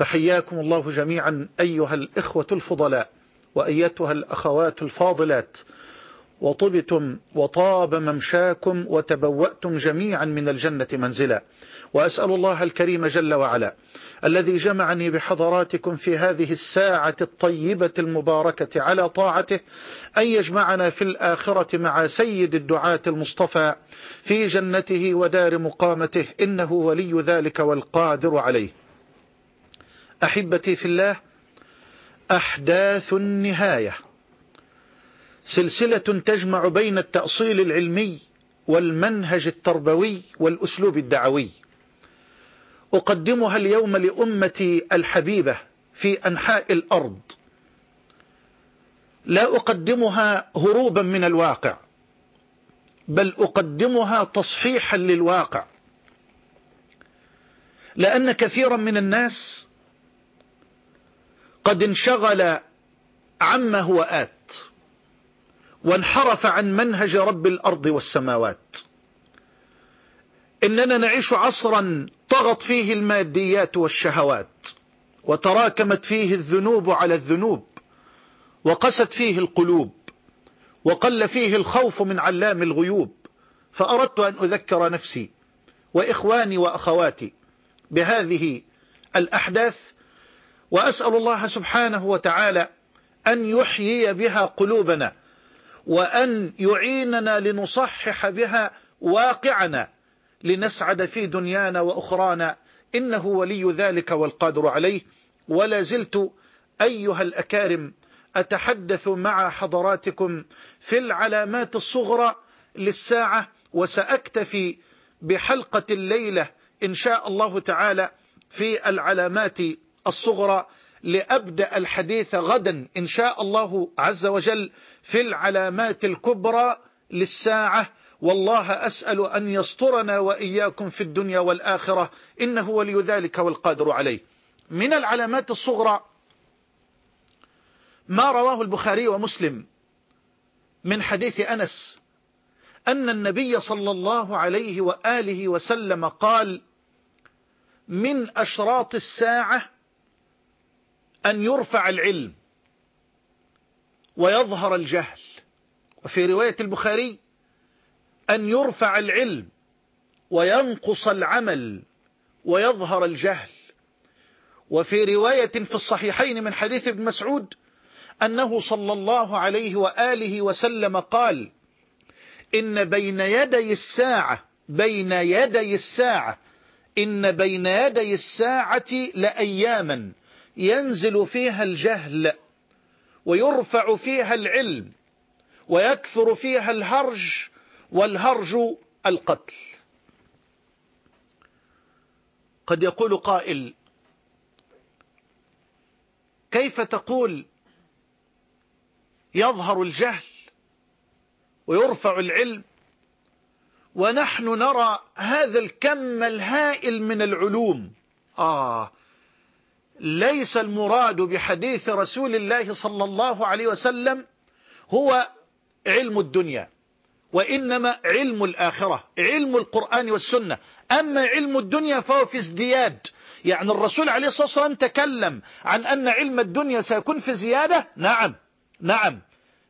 فحياكم الله جميعا أيها الإخوة الفضلاء وأيتها الأخوات الفاضلات. وطبتم وطاب ممشاكم وتبوأتم جميعا من الجنة منزلا. وأسأل الله الكريم جل وعلا الذي جمعني بحضراتكم في هذه الساعة الطيبة المباركة على طاعته أن يجمعنا في الآخرة مع سيد الدعاة المصطفى في جنته ودار مقامته إنه ولي ذلك والقادر عليه. أحبتي في الله أحداث النهاية. سلسلة تجمع بين التأصيل العلمي والمنهج التربوي والأسلوب الدعوي. أقدمها اليوم لأمتي الحبيبة في أنحاء الأرض. لا أقدمها هروبا من الواقع بل أقدمها تصحيحا للواقع. لأن كثيرا من الناس قد انشغل عما هو آت وانحرف عن منهج رب الأرض والسماوات. إننا نعيش عصرا طغت فيه الماديات والشهوات وتراكمت فيه الذنوب على الذنوب وقست فيه القلوب وقل فيه الخوف من علام الغيوب. فأردت أن أذكر نفسي وإخواني وأخواتي بهذه الأحداث وأسأل الله سبحانه وتعالى أن يحيي بها قلوبنا وأن يعيننا لنصحح بها واقعنا لنسعد في دنيانا وأخرانا. إنه ولي ذلك والقادر عليه. ولا زلت أيها الأكارم أتحدث مع حضراتكم في العلامات الصغرى للساعة وسأكتفي بحلقة الليلة إن شاء الله تعالى في العلامات الصغرى لأبدأ الحديث غدا إن شاء الله عز وجل في العلامات الكبرى للساعة. والله أسأل أن يسترنا وإياكم في الدنيا والآخرة. إنه ولي ذلك والقادر عليه. من العلامات الصغرى ما رواه البخاري ومسلم من حديث أنس أن النبي صلى الله عليه وآله وسلم قال من أشراط الساعة أن يرفع العلم ويظهر الجهل. وفي رواية البخاري أن يرفع العلم وينقص العمل ويظهر الجهل. وفي رواية في الصحيحين من حديث ابن مسعود أنه صلى الله عليه وآله وسلم قال إن بين يدي الساعة بين يدي الساعة إن بين يدي الساعة لأياما. ينزل فيها الجهل ويرفع فيها العلم ويكثر فيها الهرج والهرج القتل. قد يقول قائل كيف تقول يظهر الجهل ويرفع العلم ونحن نرى هذا الكم الهائل من العلوم؟ آه ليس المراد بحديث رسول الله صلى الله عليه وسلم هو علم الدنيا وإنما علم الآخرة علم القرآن والسنة. أما علم الدنيا فهو في ازدياد. يعني الرسول عليه الصلاة والسلام تكلم عن أن علم الدنيا سيكون في زيادة؟ نعم نعم.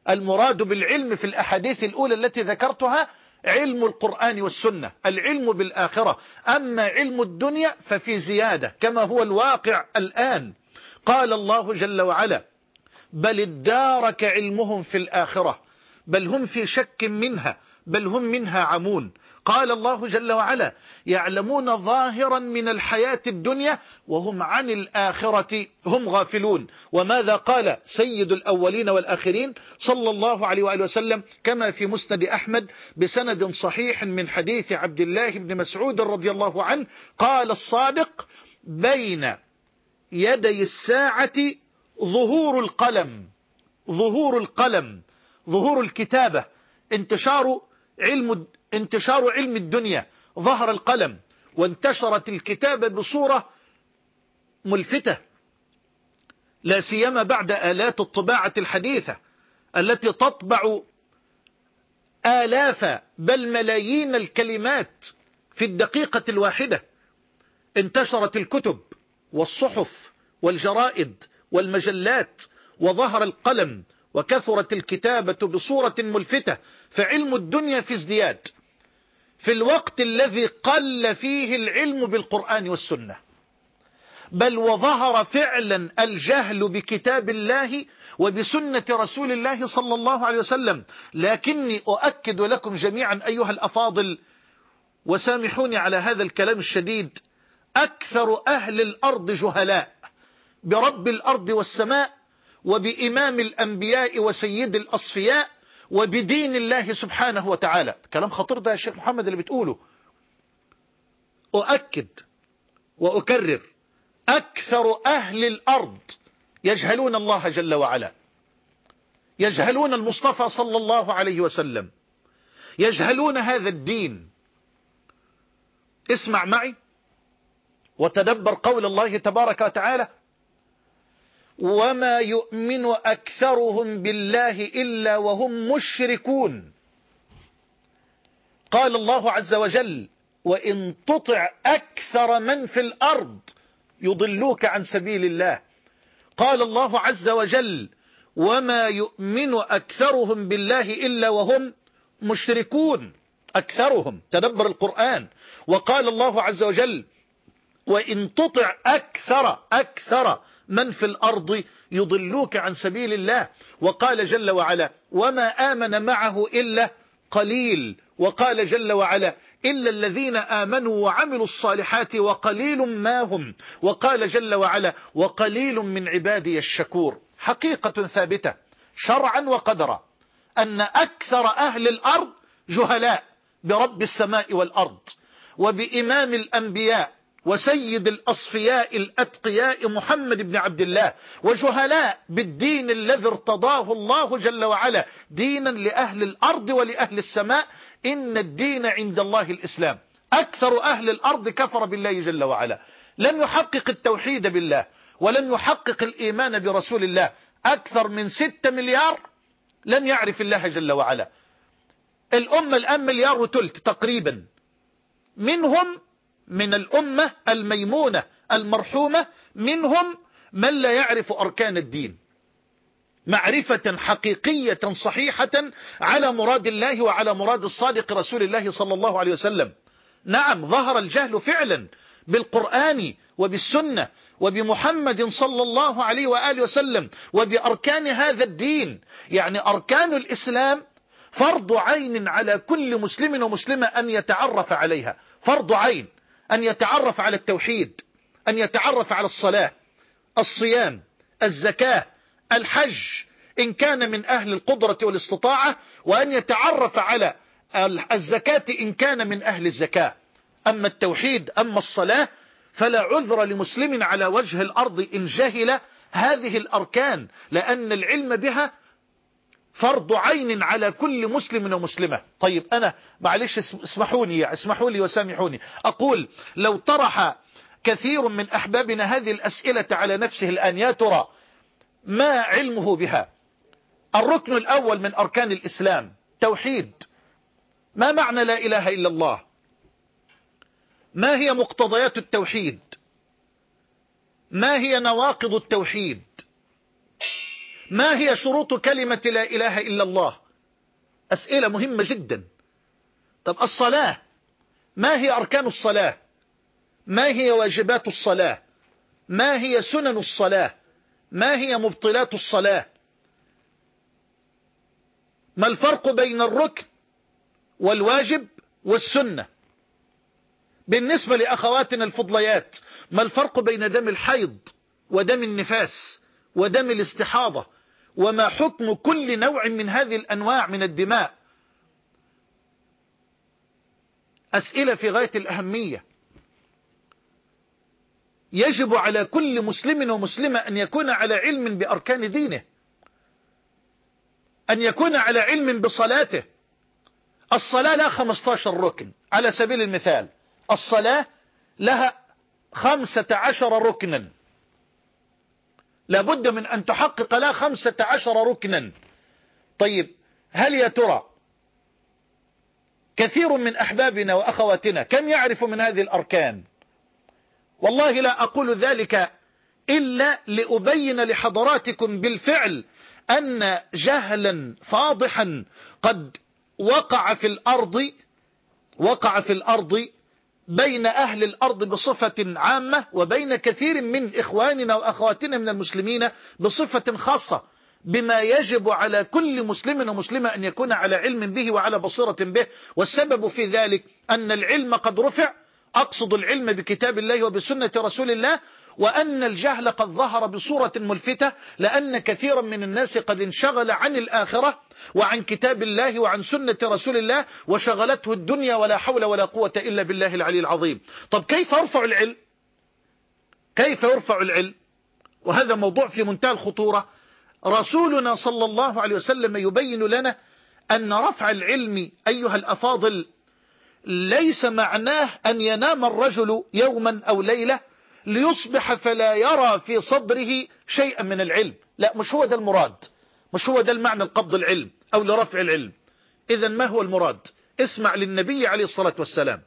المراد بالعلم في الأحاديث الأولى التي ذكرتها علم القرآن والسنة العلم بالآخرة. أما علم الدنيا ففي زيادة كما هو الواقع الآن. قال الله جل وعلا بل ادارك علمهم في الآخرة بل هم في شك منها بل هم منها عمون. قال الله جل وعلا يعلمون ظاهرا من الحياة الدنيا وهم عن الآخرة هم غافلون. وماذا قال سيد الأولين والآخرين صلى الله عليه وآله وسلم كما في مسند أحمد بسند صحيح من حديث عبد الله بن مسعود رضي الله عنه قال الصادق بين يدي الساعة ظهور القلم ظهور القلم ظهور الكتابة انتشار علم انتشار علم الدنيا ظهر القلم وانتشرت الكتابة بصورة ملفتة لا سيما بعد آلات الطباعة الحديثة التي تطبع آلاف بل ملايين الكلمات في الدقيقة الواحدة. انتشرت الكتب والصحف والجرائد والمجلات وظهر القلم وكثرت الكتابة بصورة ملفتة فعلم الدنيا في ازدياد. في الوقت الذي قل فيه العلم بالقرآن والسنة. بل وظهر فعلا الجهل بكتاب الله وبسنة رسول الله صلى الله عليه وسلم. لكني أؤكد لكم جميعا أيها الأفاضل وسامحوني على هذا الكلام الشديد أكثر أهل الأرض جهلاء برب الأرض والسماء وبإمام الأنبياء وسيد الأصفياء وبدين الله سبحانه وتعالى. كلام خطير ده يا شيخ محمد اللي بتقوله. أؤكد وأكرر. أكثر أهل الأرض يجهلون الله جل وعلا. يجهلون المصطفى صلى الله عليه وسلم. يجهلون هذا الدين. اسمع معي. وتدبر قول الله تبارك وتعالى وما يؤمن أكثرهم بالله إلا وهم مشركون. قال الله عز وجل وإن تطع أكثر من في الأرض يضلوك عن سبيل الله. قال الله عز وجل وما يؤمن أكثرهم بالله إلا وهم مشركون. أكثرهم تدبر القرآن. وقال الله عز وجل وإن تطع أكثر أكثر من في الأرض يضلوك عن سبيل الله؟ وقال جل وعلا وما آمن معه إلا قليل. وقال جل وعلا إلا الذين آمنوا وعملوا الصالحات وقليل ما هم. وقال جل وعلا وقليل من عبادي الشكور. حقيقة ثابتة شرعا وقدرا أن أكثر أهل الأرض جهلاء برب السماء والأرض وبإمام الأنبياء وسيد الأصفياء الأتقياء محمد بن عبد الله وجهلاء بالدين الذي ارتضاه الله جل وعلا دينا لأهل الأرض ولأهل السماء. إن الدين عند الله الإسلام. أكثر أهل الأرض كفر بالله جل وعلا. لم يحقق التوحيد بالله ولم يحقق الإيمان برسول الله. أكثر من ستة مليار لم يعرف الله جل وعلا. الأمة الآن مليار وتلت تقريبا. منهم من الأمة الميمونة المرحومة منهم من لا يعرف أركان الدين. معرفة حقيقية صحيحة على مراد الله وعلى مراد الصادق رسول الله صلى الله عليه وسلم. نعم ظهر الجهل فعلا بالقرآن وبالسنة وبمحمد صلى الله عليه وآله وسلم وبأركان هذا الدين. يعني أركان الإسلام فرض عين على كل مسلم ومسلمة أن يتعرف عليها. فرض عين. أن يتعرف على التوحيد أن يتعرف على الصلاة الصيام الزكاة الحج إن كان من أهل القدرة والاستطاعة وأن يتعرف على الزكاة إن كان من أهل الزكاة. أما التوحيد أما الصلاة فلا عذر لمسلم على وجه الأرض إن جهل هذه الأركان لأن العلم بها فرض عين على كل مسلم ومسلمة. طيب أنا معلش اسمحوني اسمحوا لي وسامحوني. أقول لو طرح كثير من أحبابنا هذه الأسئلة على نفسه الآن يا ترى ما علمه بها؟ الركن الأول من أركان الإسلام توحيد. ما معنى لا إله إلا الله؟ ما هي مقتضيات التوحيد؟ ما هي نواقض التوحيد؟ ما هي شروط كلمة لا إله إلا الله؟ أسئلة مهمة جدا. طب الصلاة ما هي أركان الصلاة؟ ما هي واجبات الصلاة؟ ما هي سنن الصلاة؟ ما هي مبطلات الصلاة؟ ما الفرق بين الركن والواجب والسنة؟ بالنسبة لأخواتنا الفضليات ما الفرق بين دم الحيض ودم النفاس ودم الاستحاضة؟ وما حكم كل نوع من هذه الأنواع من الدماء؟ أسئلة في غاية الأهمية. يجب على كل مسلم ومسلمة أن يكون على علم بأركان دينه أن يكون على علم بصلاته. الصلاة لها 15 ركن على سبيل المثال. الصلاة لها خمسة عشر ركنا. لابد من أن تحقق لها خمسة عشر ركنا. طيب هل يا ترى كثير من أحبابنا وأخواتنا كم يعرف من هذه الأركان؟ والله لا أقول ذلك إلا لأبين لحضراتكم بالفعل أن جهلا فاضحا قد وقع في الأرض وقع في الأرض بين أهل الأرض بصفة عامة وبين كثير من إخواننا وأخواتنا من المسلمين بصفة خاصة بما يجب على كل مسلم ومسلمة أن يكون على علم به وعلى بصيرة به. والسبب في ذلك أن العلم قد رفع. أقصد العلم بكتاب الله وبسنة رسول الله وأن الجهل قد ظهر بصورة ملفتة لأن كثيرا من الناس قد انشغل عن الآخرة وعن كتاب الله وعن سنة رسول الله وشغلته الدنيا ولا حول ولا قوة إلا بالله العلي العظيم. طب كيف يرفع العلم؟ كيف يرفع العلم؟ وهذا موضوع في منتهى الخطورة. رسولنا صلى الله عليه وسلم يبين لنا أن رفع العلم أيها الأفاضل ليس معناه أن ينام الرجل يوما أو ليلة ليصبح فلا يرى في صدره شيئا من العلم. لا مش هو ده المراد. مش هو ده المعنى القبض العلم أو لرفع العلم. إذا ما هو المراد؟ اسمع للنبي عليه الصلاة والسلام.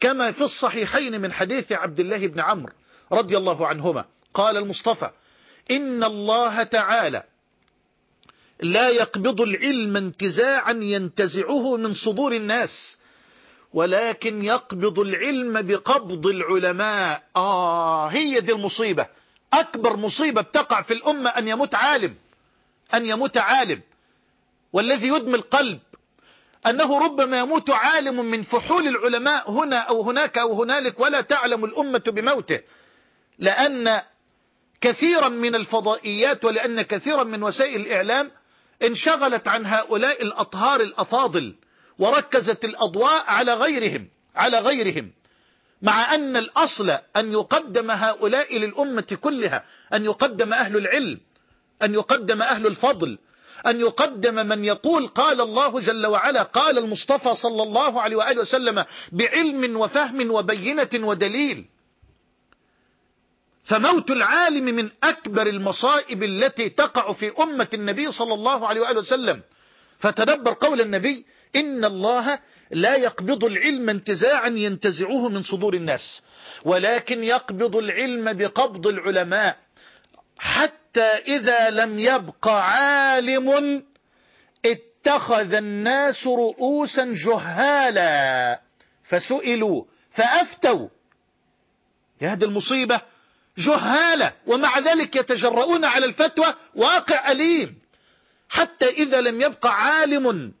كما في الصحيحين من حديث عبد الله بن عمرو رضي الله عنهما قال المصطفى إن الله تعالى لا يقبض العلم انتزاعا ينتزعه من صدور الناس ولكن يقبض العلم بقبض العلماء. آه هي دي المصيبة. أكبر مصيبة بتقع في الأمة أن يموت عالم. أن يموت عالم والذي يدمي القلب. أنه ربما يموت عالم من فحول العلماء هنا أو هناك أو هنالك ولا تعلم الأمة بموته. لأن كثيرا من الفضائيات ولأن كثيرا من وسائل الإعلام انشغلت عن هؤلاء الأطهار الأفاضل وركزت الأضواء على غيرهم على غيرهم. مع أن الأصل أن يقدم هؤلاء للأمة كلها أن يقدم أهل العلم. أن يقدم أهل الفضل أن يقدم من يقول قال الله جل وعلا قال المصطفى صلى الله عليه وآله وسلم بعلم وفهم وبينة ودليل. فموت العالم من أكبر المصائب التي تقع في أمة النبي صلى الله عليه وآله وسلم. فتدبر قول النبي إن الله لا يقبض العلم انتزاعا ينتزعه من صدور الناس ولكن يقبض العلم بقبض العلماء. حتى إذا لم يبق عالم اتخذ الناس رؤوسا جهالا. فسئلوا فأفتوا. يا هذه المصيبة جهالة ومع ذلك يتجرؤون على الفتوى. واقع أليم. حتى إذا لم يبق عالم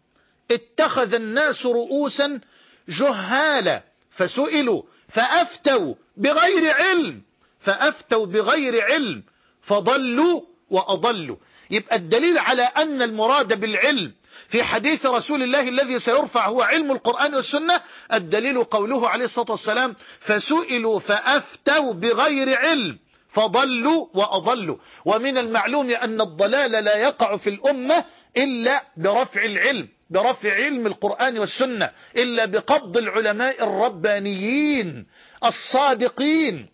اتخذ الناس رؤوسا جهالا. فسئلوا فأفتوا بغير علم. فأفتوا بغير علم. فضلوا وأضلوا. يبقى الدليل على أن المراد بالعلم في حديث رسول الله الذي سيرفع هو علم القرآن والسنة الدليل قوله عليه الصلاة والسلام فسئلوا فأفتوا بغير علم فضلوا وأضلوا. ومن المعلوم أن الضلال لا يقع في الأمة إلا برفع العلم برفع علم القرآن والسنة إلا بقبض العلماء الربانيين الصادقين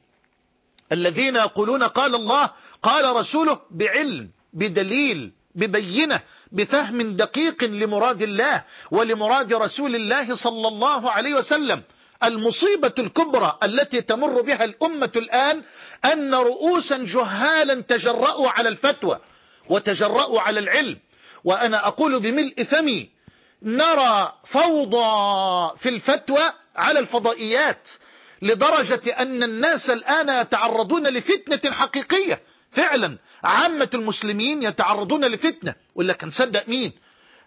الذين يقولون قال الله قال رسوله بعلم بدليل ببينة بفهم دقيق لمراد الله ولمراد رسول الله صلى الله عليه وسلم. المصيبة الكبرى التي تمر بها الأمة الآن أن رؤوسا جهالا تجرأوا على الفتوى وتجرأوا على العلم. وأنا أقول بملء فمي نرى فوضى في الفتوى على الفضائيات لدرجة أن الناس الآن يتعرضون لفتنة حقيقية. فعلا عامة المسلمين يتعرضون لفتنة. ولا كان صدق مين؟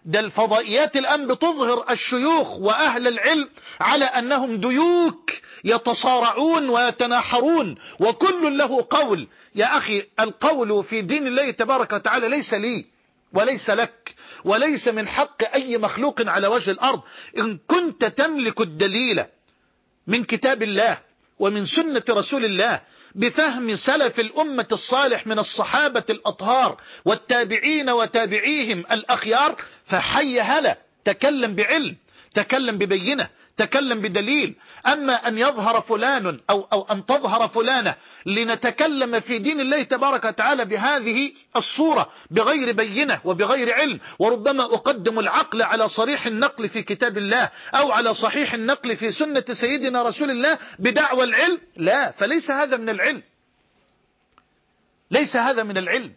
ده الفضائيات الآن بتظهر الشيوخ وأهل العلم على أنهم ديوك يتصارعون ويتناحرون وكل له قول. يا أخي القول في دين الله تبارك وتعالى ليس لي وليس لك وليس من حق أي مخلوق على وجه الأرض. إن كنت تملك الدليل من كتاب الله ومن سنة رسول الله بفهم سلف الأمة الصالح من الصحابة الأطهار والتابعين وتابعيهم الأخيار فحي هلا تكلم بعلم. تكلم ببينة تكلم بدليل. أما أن يظهر فلان أو, أو أن تظهر فلانة لنتكلم في دين الله تبارك وتعالى بهذه الصورة بغير بينة وبغير علم وربما أقدم العقل على صريح النقل في كتاب الله أو على صحيح النقل في سنة سيدنا رسول الله بدعوى العلم لا فليس هذا من العلم. ليس هذا من العلم.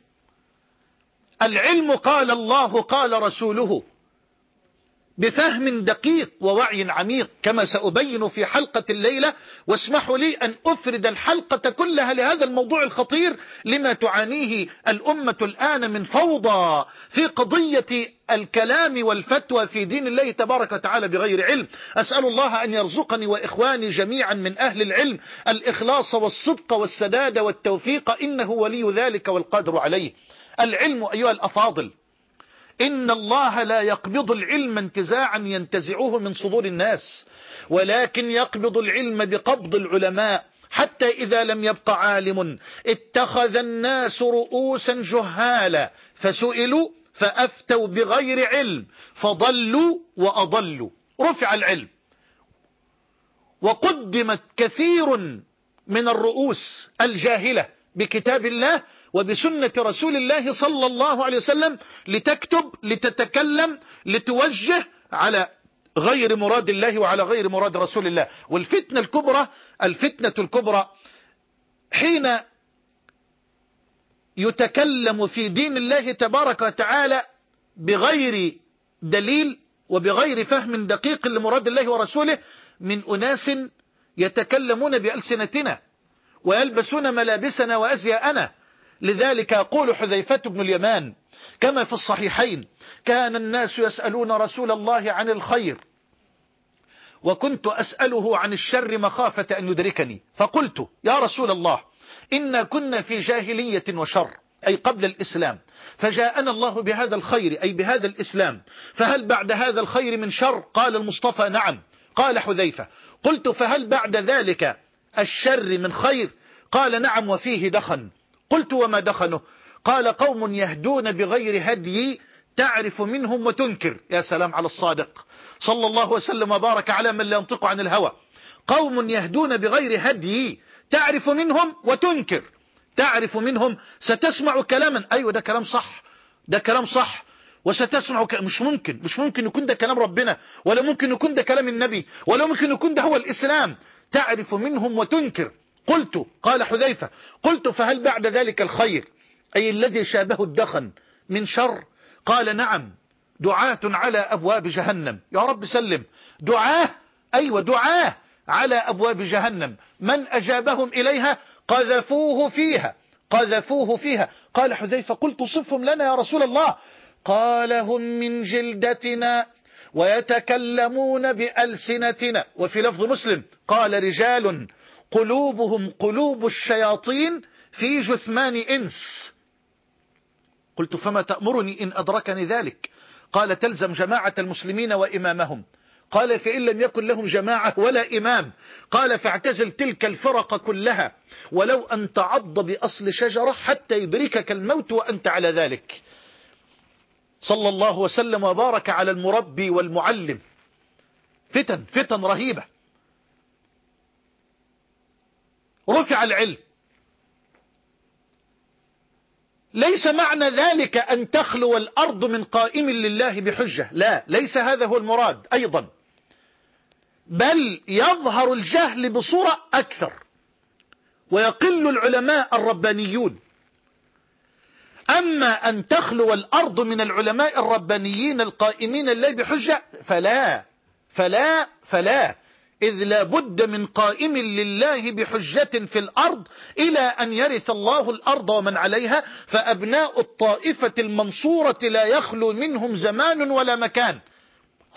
العلم قال الله قال رسوله. بفهم دقيق ووعي عميق كما سأبين في حلقة الليلة واسمحوا لي أن أفرد الحلقة كلها لهذا الموضوع الخطير لما تعانيه الأمة الآن من فوضى في قضية الكلام والفتوى في دين الله تبارك وتعالى بغير علم. أسأل الله أن يرزقني وإخواني جميعا من أهل العلم الإخلاص والصدق والسداد والتوفيق إنه ولي ذلك والقادر عليه. العلم أيها الأفاضل إن الله لا يقبض العلم انتزاعا ينتزعه من صدور الناس ولكن يقبض العلم بقبض العلماء حتى إذا لم يبق عالم اتخذ الناس رؤوسا جهالا فسئلوا فأفتوا بغير علم فضلوا وأضلوا. رفع العلم. وقدمت كثير من الرؤوس الجاهلة بكتاب الله وبسنة رسول الله صلى الله عليه وسلم لتكتب لتتكلم لتوجه على غير مراد الله وعلى غير مراد رسول الله. والفتنة الكبرى الفتنة الكبرى حين يتكلم في دين الله تبارك وتعالى بغير دليل وبغير فهم دقيق لمراد الله ورسوله من أناس يتكلمون بألسنتنا ويلبسون ملابسنا وأزياءنا. لذلك يقول حذيفة بن اليمان كما في الصحيحين كان الناس يسألون رسول الله عن الخير وكنت أسأله عن الشر مخافة أن يدركني فقلت يا رسول الله إنا كنا في جاهلية وشر أي قبل الإسلام فجاءنا الله بهذا الخير أي بهذا الإسلام فهل بعد هذا الخير من شر؟ قال المصطفى نعم. قال حذيفة قلت فهل بعد ذلك الشر من خير؟ قال نعم وفيه دخن. قلت وما دخنه. قال قوم يهدون بغير هدي تعرف منهم وتنكر. يا سلام على الصادق. صلى الله وسلم وبارك على من لا ينطق عن الهوى. قوم يهدون بغير هدي تعرف منهم وتنكر. تعرف منهم. ستسمع كلاما. أيوة ده كلام صح. ده كلام صح. وستسمع ك... مش ممكن. مش ممكن يكون ده كلام ربنا. ولا ممكن يكون ده كلام النبي. ولا ممكن يكون ده هو الإسلام. تعرف منهم وتنكر. قلت قال حذيفة قلت فهل بعد ذلك الخير؟ أي الذي شابه الدخن من شر؟ قال نعم دعاة على أبواب جهنم. يا رب سلم. دعاه؟ أيوة دعاه على أبواب جهنم. من أجابهم إليها؟ قذفوه فيها قذفوه فيها. قال حذيفة قلت صفهم لنا يا رسول الله. قال هم من جلدتنا ويتكلمون بألسنتنا. وفي لفظ مسلم قال رجال قلوبهم قلوب الشياطين في جثمان إنس. قلت فما تأمرني إن أدركني ذلك؟ قال تلزم جماعة المسلمين وإمامهم. قال فإن لم يكن لهم جماعة ولا إمام. قال فاعتزل تلك الفرق كلها. ولو أن تعض بأصل شجرة حتى يدركك الموت وأنت على ذلك. صلى الله وسلم وبارك على المربي والمعلم. فتن فتن رهيبة. رفع العلم. ليس معنى ذلك أن تخلو الأرض من قائم لله بحجة. لا ليس هذا هو المراد أيضا. بل يظهر الجهل بصورة أكثر. ويقل العلماء الربانيون. أما أن تخلو الأرض من العلماء الربانيين القائمين لله بحجة فلا فلا فلا. إذ لا بد من قائم لله بحجة في الأرض إلى أن يرث الله الأرض ومن عليها فأبناء الطائفة المنصورة لا يخلو منهم زمان ولا مكان.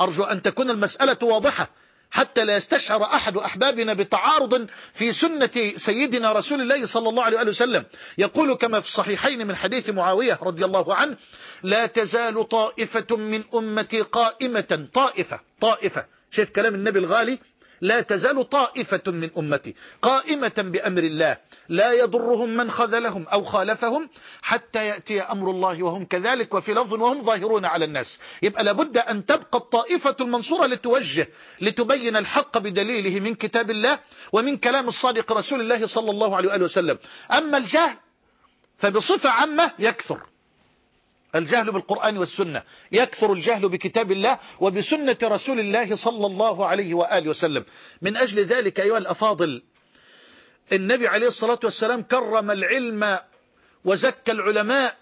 أرجو أن تكون المسألة واضحة حتى لا يستشعر أحد أحبابنا بتعارض في سنة سيدنا رسول الله صلى الله عليه وسلم. يقول كما في الصحيحين من حديث معاوية رضي الله عنه لا تزال طائفة من أمتي قائمة طائفة طائفة. شايف كلام النبي الغالي؟ لا تزال طائفة من أمتي قائمة بأمر الله. لا يضرهم من خذلهم أو خالفهم حتى يأتي أمر الله وهم كذلك وفي لفظ وهم ظاهرون على الناس. يبقى لابد أن تبقى الطائفة المنصورة لتوجه لتبين الحق بدليله من كتاب الله ومن كلام الصادق رسول الله صلى الله عليه وآله وسلم. أما الجهل فبصفة عامة يكثر. الجهل بالقرآن والسنة. يكثر الجهل بكتاب الله وبسنة رسول الله صلى الله عليه وآله وسلم. من أجل ذلك أيها الأفاضل النبي عليه الصلاة والسلام كرم العلم وزكى العلماء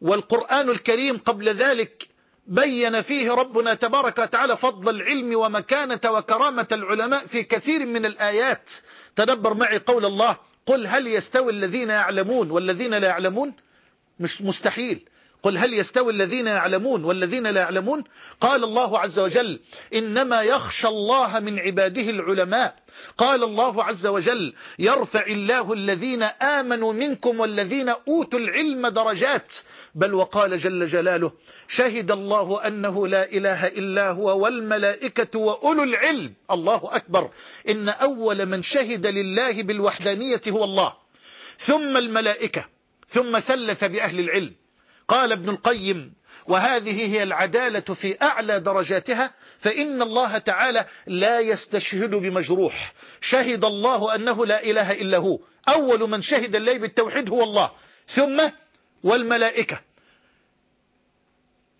والقرآن الكريم قبل ذلك بين فيه ربنا تبارك وتعالى فضل العلم ومكانة وكرامة العلماء في كثير من الآيات. تدبر معي قول الله قل هل يستوي الذين يعلمون والذين لا يعلمون؟ مش مستحيل. قل هل يستوي الذين يعلمون والذين لا يعلمون؟ قال الله عز وجل إنما يخشى الله من عباده العلماء. قال الله عز وجل يرفع الله الذين آمنوا منكم والذين أوتوا العلم درجات. بل وقال جل جلاله شهد الله أنه لا إله إلا هو والملائكة وأولو العلم. الله أكبر. إن أول من شهد لله بالوحدانية هو الله. ثم الملائكة ثم ثلث بأهل العلم. قال ابن القيم وهذه هي العدالة في أعلى درجاتها فإن الله تعالى لا يستشهد بمجروح. شهد الله أنه لا إله إلا هو. أول من شهد الله بالتوحيد هو الله. ثم والملائكة.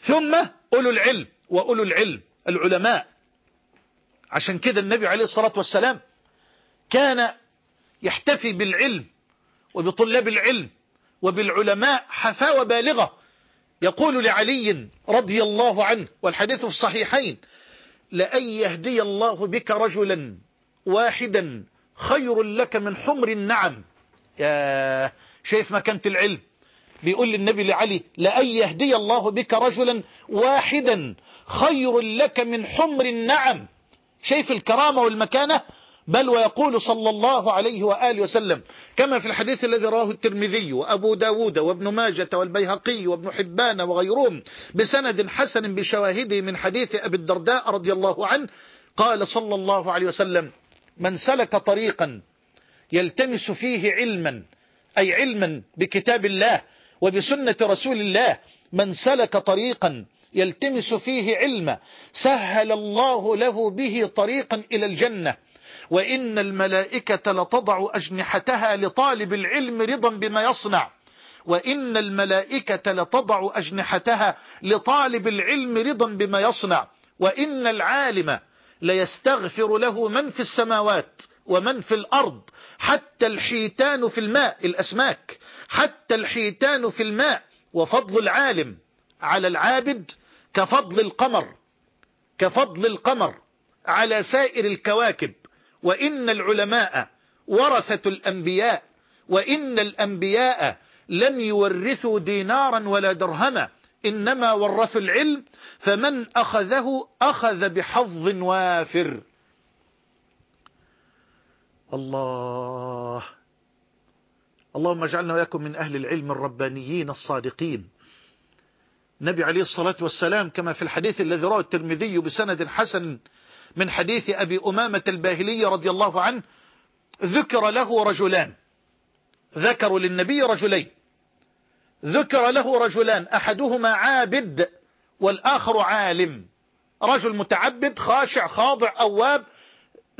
ثم أولو العلم وأولو العلم العلماء. عشان كده النبي عليه الصلاة والسلام كان يحتفي بالعلم وبطلاب العلم. وبالعلماء حفاوة بالغة. يقول لعلي رضي الله عنه والحديث في الصحيحين لأن يهدي الله بك رجلا واحدا خير لك من حمر النعم. يا شايف مكانة العلم بيقول للنبي لعلي لأن يهدي الله بك رجلا واحدا خير لك من حمر النعم. شايف الكرامة والمكانة بل ويقول صلى الله عليه وآله وسلم كما في الحديث الذي رواه الترمذي وأبو داود وابن ماجة والبيهقي وابن حبان وغيرهم بسند حسن بشواهده من حديث أبي الدرداء رضي الله عنه قال صلى الله عليه وسلم من سلك طريقا يلتمس فيه علما أي علما بكتاب الله وبسنة رسول الله من سلك طريقا يلتمس فيه علما سهل الله له به طريقا إلى الجنة. وإن الملائكة لتضع أجنحتها لطالب العلم رضا بما يصنع. وإن الملائكة لتضع أجنحتها لطالب العلم رضا بما يصنع. وإن العالم ليستغفر له من في السماوات ومن في الأرض حتى الحيتان في الماء الأسماك حتى الحيتان في الماء. وفضل العالم على العابد كفضل القمر كفضل القمر على سائر الكواكب. وإن العلماء ورثة الأنبياء وإن الأنبياء لم يورثوا دينارا ولا درهما إنما ورثوا العلم فمن أخذه أخذ بحظ وافر. الله. اللهم اجعلنا وياكم من أهل العلم الربانيين الصادقين. النبي عليه الصلاة والسلام كما في الحديث الذي رواه الترمذي بسند حسن من حديث أبي أمامة الباهلي رضي الله عنه ذكر له رجلان. ذكروا للنبي رجلين. ذكر له رجلان أحدهما عابد والآخر عالم. رجل متعبد خاشع خاضع أواب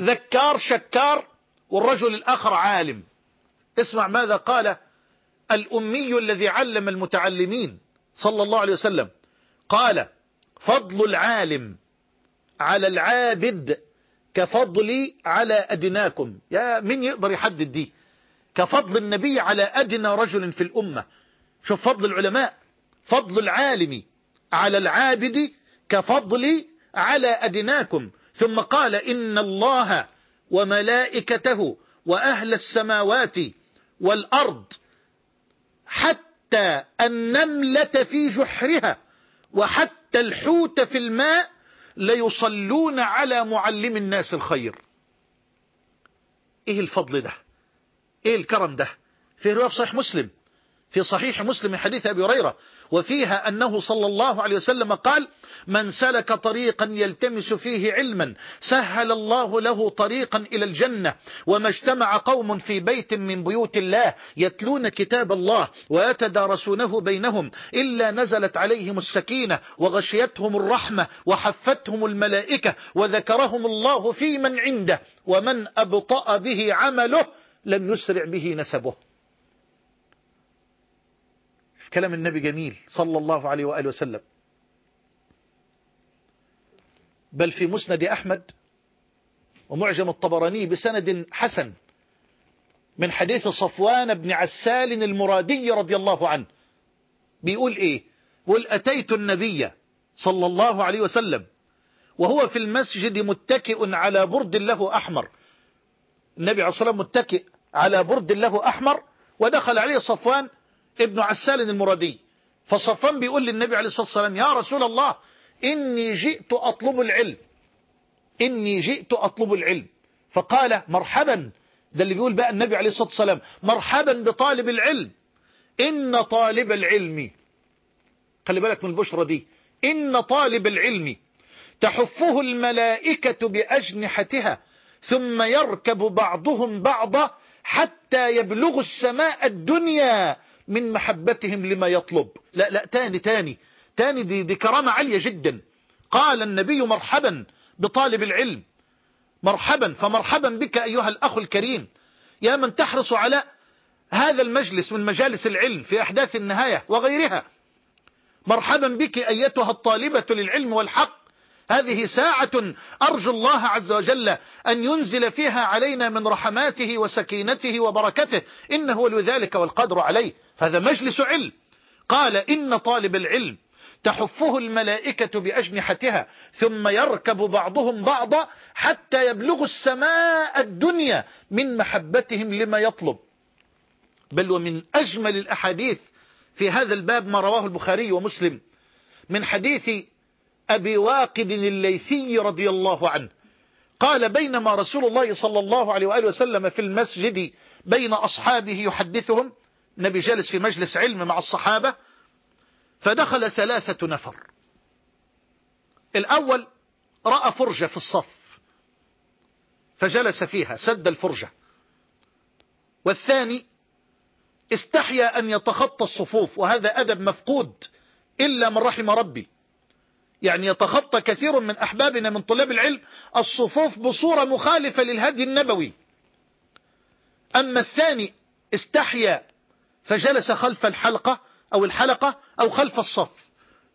ذكار شكار والرجل الآخر عالم. اسمع ماذا قال الأمي الذي علم المتعلمين صلى الله عليه وسلم. قال فضل العالم. على العابد كفضلي على أدناكم. يا من يقدر يحدد دي؟ كفضل النبي على أدنى رجل في الأمة. شوف فضل العلماء. فضل العالم على العابد كفضلي على أدناكم. ثم قال إن الله وملائكته وأهل السماوات والأرض حتى النملة في جحرها وحتى الحوت في الماء ليصلون على معلم الناس الخير. إيه الفضل ده؟ إيه الكرم ده؟ في رواية صحيح مسلم في صحيح مسلم من حديث أبي هريرة وفيها أنه صلى الله عليه وسلم قال من سلك طريقا يلتمس فيه علما سهل الله له طريقا إلى الجنة وما اجتمع قوم في بيت من بيوت الله يتلون كتاب الله ويتدارسونه بينهم إلا نزلت عليهم السكينة وغشيتهم الرحمة وحفتهم الملائكة وذكرهم الله في من عنده ومن أبطأ به عمله لم يسرع به نسبه. كلام النبي جميل صلى الله عليه وآله وسلم. بل في مسند أحمد ومعجم الطبراني بسند حسن من حديث صفوان بن عسال المرادي رضي الله عنه. بيقول إيه؟ قل أتيت النبي صلى الله عليه وسلم وهو في المسجد متكئ على برد له أحمر. النبي عليه الصلاة والسلام متكئ على برد له أحمر ودخل عليه صفوان ابن عسال المرادي. فصفوان بيقول للنبي عليه الصلاة والسلام يا رسول الله إني جئت أطلب العلم. إني جئت أطلب العلم. فقال مرحبا. ده اللي بيقول بقى النبي عليه الصلاة والسلام مرحبا بطالب العلم. إن طالب العلم خلي بالك من البشرة دي إن طالب العلم تحفه الملائكة بأجنحتها ثم يركب بعضهم بعضا حتى يبلغ السماء الدنيا. من محبتهم لما يطلب. لا لا تاني تاني. تاني دي, دي كرامة عالية جدا. قال النبي مرحبا بطالب العلم. مرحبا فمرحبا بك أيها الأخ الكريم. يا من تحرص على هذا المجلس من مجالس العلم في أحداث النهاية وغيرها. مرحبا بك أيتها الطالبة للعلم والحق. هذه ساعة أرجو الله عز وجل أن ينزل فيها علينا من رحماته وسكينته وبركته. إنه ولي ذلك والقدر عليه. هذا مجلس علم. قال إن طالب العلم تحفه الملائكة بأجنحتها ثم يركب بعضهم بعضا حتى يبلغ السماء الدنيا من محبتهم لما يطلب. بل ومن أجمل الأحاديث في هذا الباب ما رواه البخاري ومسلم. من حديث أبي واقد الليثي رضي الله عنه. قال بينما رسول الله صلى الله عليه وآله وسلم في المسجد بين أصحابه يحدثهم نبي جالس في مجلس علم مع الصحابة فدخل ثلاثة نفر. الأول رأى فرجة في الصف فجلس فيها سد الفرجة. والثاني استحيا أن يتخطى الصفوف وهذا أدب مفقود إلا من رحم ربي. يعني يتخطى كثير من أحبابنا من طلاب العلم الصفوف بصورة مخالفة للهدي النبوي. أما الثاني استحيا فجلس خلف الحلقة أو الحلقة أو خلف الصف.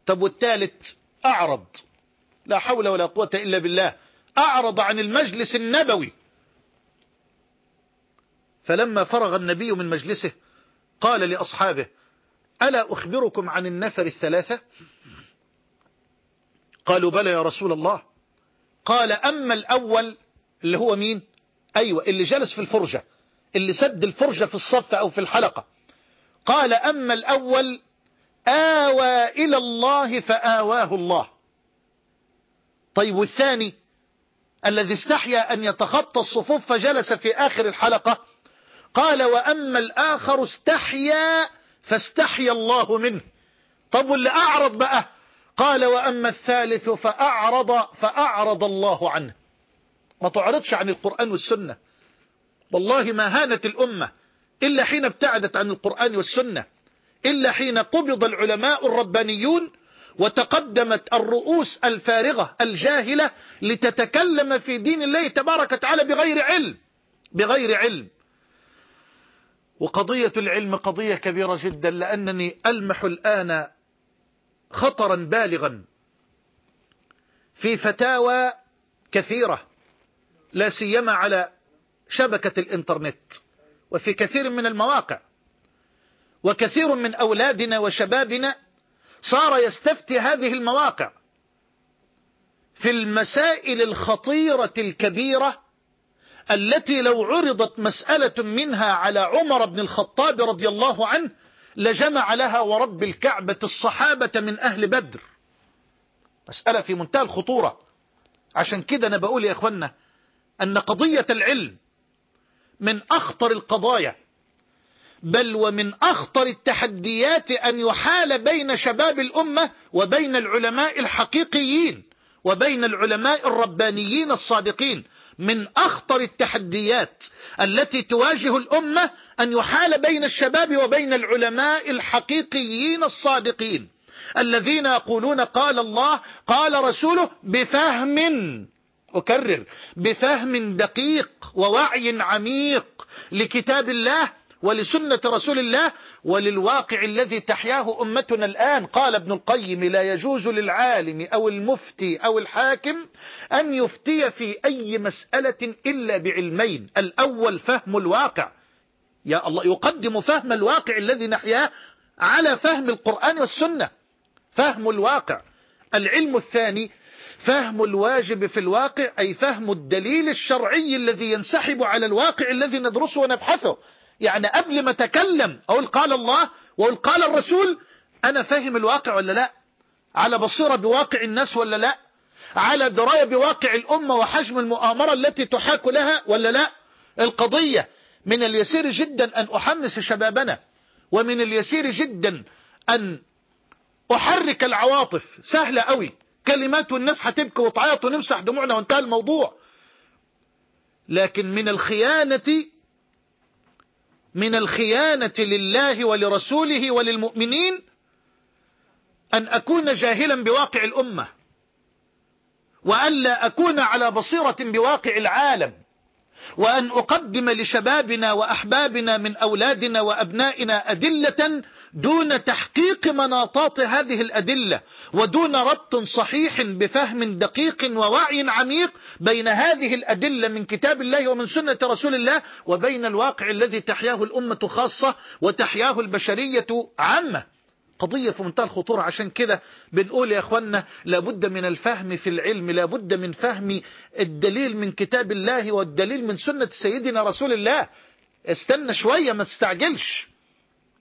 طب والثالث أعرض. لا حول ولا قوة إلا بالله. أعرض عن المجلس النبوي. فلما فرغ النبي من مجلسه قال لأصحابه ألا أخبركم عن النفر الثلاثة؟ قالوا بلى يا رسول الله. قال أما الأول اللي هو مين؟ أيوة اللي جلس في الفرجة اللي سد الفرجة في الصف أو في الحلقة. قال أما الأول آوى إلى الله فآواه الله. طيب والثاني الذي استحيا أن يتخطى الصفوف فجلس في آخر الحلقة. قال وأما الآخر استحيا فاستحيا الله منه. طب واللي أعرض بقى قال وأما الثالث فأعرض فأعرض الله عنه. ما تعرضش عن القرآن والسنة. والله ما هانت الأمة إلا حين ابتعدت عن القرآن والسنة إلا حين قبض العلماء الربانيون وتقدمت الرؤوس الفارغة الجاهلة لتتكلم في دين الله تبارك وتعالى بغير علم بغير علم. وقضية العلم قضية كبيرة جدا لأنني ألمح الآن خطرا بالغا. في فتاوى كثيرة لا سيما على شبكة الإنترنت وفي كثير من المواقع. وكثير من أولادنا وشبابنا صار يستفتي هذه المواقع. في المسائل الخطيرة الكبيرة التي لو عرضت مسألة منها على عمر بن الخطاب رضي الله عنه لجمع لها ورب الكعبة الصحابة من أهل بدر. مسألة في منتهى الخطورة. عشان كده أنا بقول يا إخوانا أن قضية العلم من أخطر القضايا بل ومن أخطر التحديات أن يحال بين شباب الأمة وبين العلماء الحقيقيين وبين العلماء الربانيين الصادقين. من أخطر التحديات التي تواجه الأمة أن يحال بين الشباب وبين العلماء الحقيقيين الصادقين الذين يقولون قال الله قال رسوله بفهم أكرر بفهم دقيق ووعي عميق لكتاب الله ولسنة رسول الله وللواقع الذي تحياه أمتنا الآن. قال ابن القيم لا يجوز للعالم أو المفتي أو الحاكم أن يفتي في أي مسألة إلا بعلمين. الأول فهم الواقع. يا الله يقدم فهم الواقع الذي نحياه على فهم القرآن والسنة. فهم الواقع. العلم الثاني فهم الواجب في الواقع أي فهم الدليل الشرعي الذي ينسحب على الواقع الذي ندرسه ونبحثه. يعني قبل ما أتكلم أقول قال الله وأقول قال الرسول أنا فاهم الواقع ولا لا؟ على بصيرة بواقع الناس ولا لا؟ على دراية بواقع الأمة وحجم المؤامرة التي تحاك لها ولا لا؟ القضية من اليسير جدا أن أحمس شبابنا ومن اليسير جدا أن أحرك العواطف. سهلة قوي كلمات والناس هتبكي وتعيط ونمسح دموعنا وانتهى الموضوع. لكن من الخيانة من الخيانة لله ولرسوله وللمؤمنين أن أكون جاهلا بواقع الأمة وألا أكون على بصيرة بواقع العالم وأن أقدم لشبابنا وأحبابنا من أولادنا وأبنائنا أدلة دون تحقيق مناطات هذه الأدلة ودون ربط صحيح بفهم دقيق ووعي عميق بين هذه الأدلة من كتاب الله ومن سنة رسول الله وبين الواقع الذي تحياه الأمة خاصة وتحياه البشرية عامة. قضية في منتهى الخطورة عشان كده بنقول يا اخوانا لابد من الفهم في العلم لابد من فهم الدليل من كتاب الله والدليل من سنة سيدنا رسول الله. استنى شوية ما تستعجلش.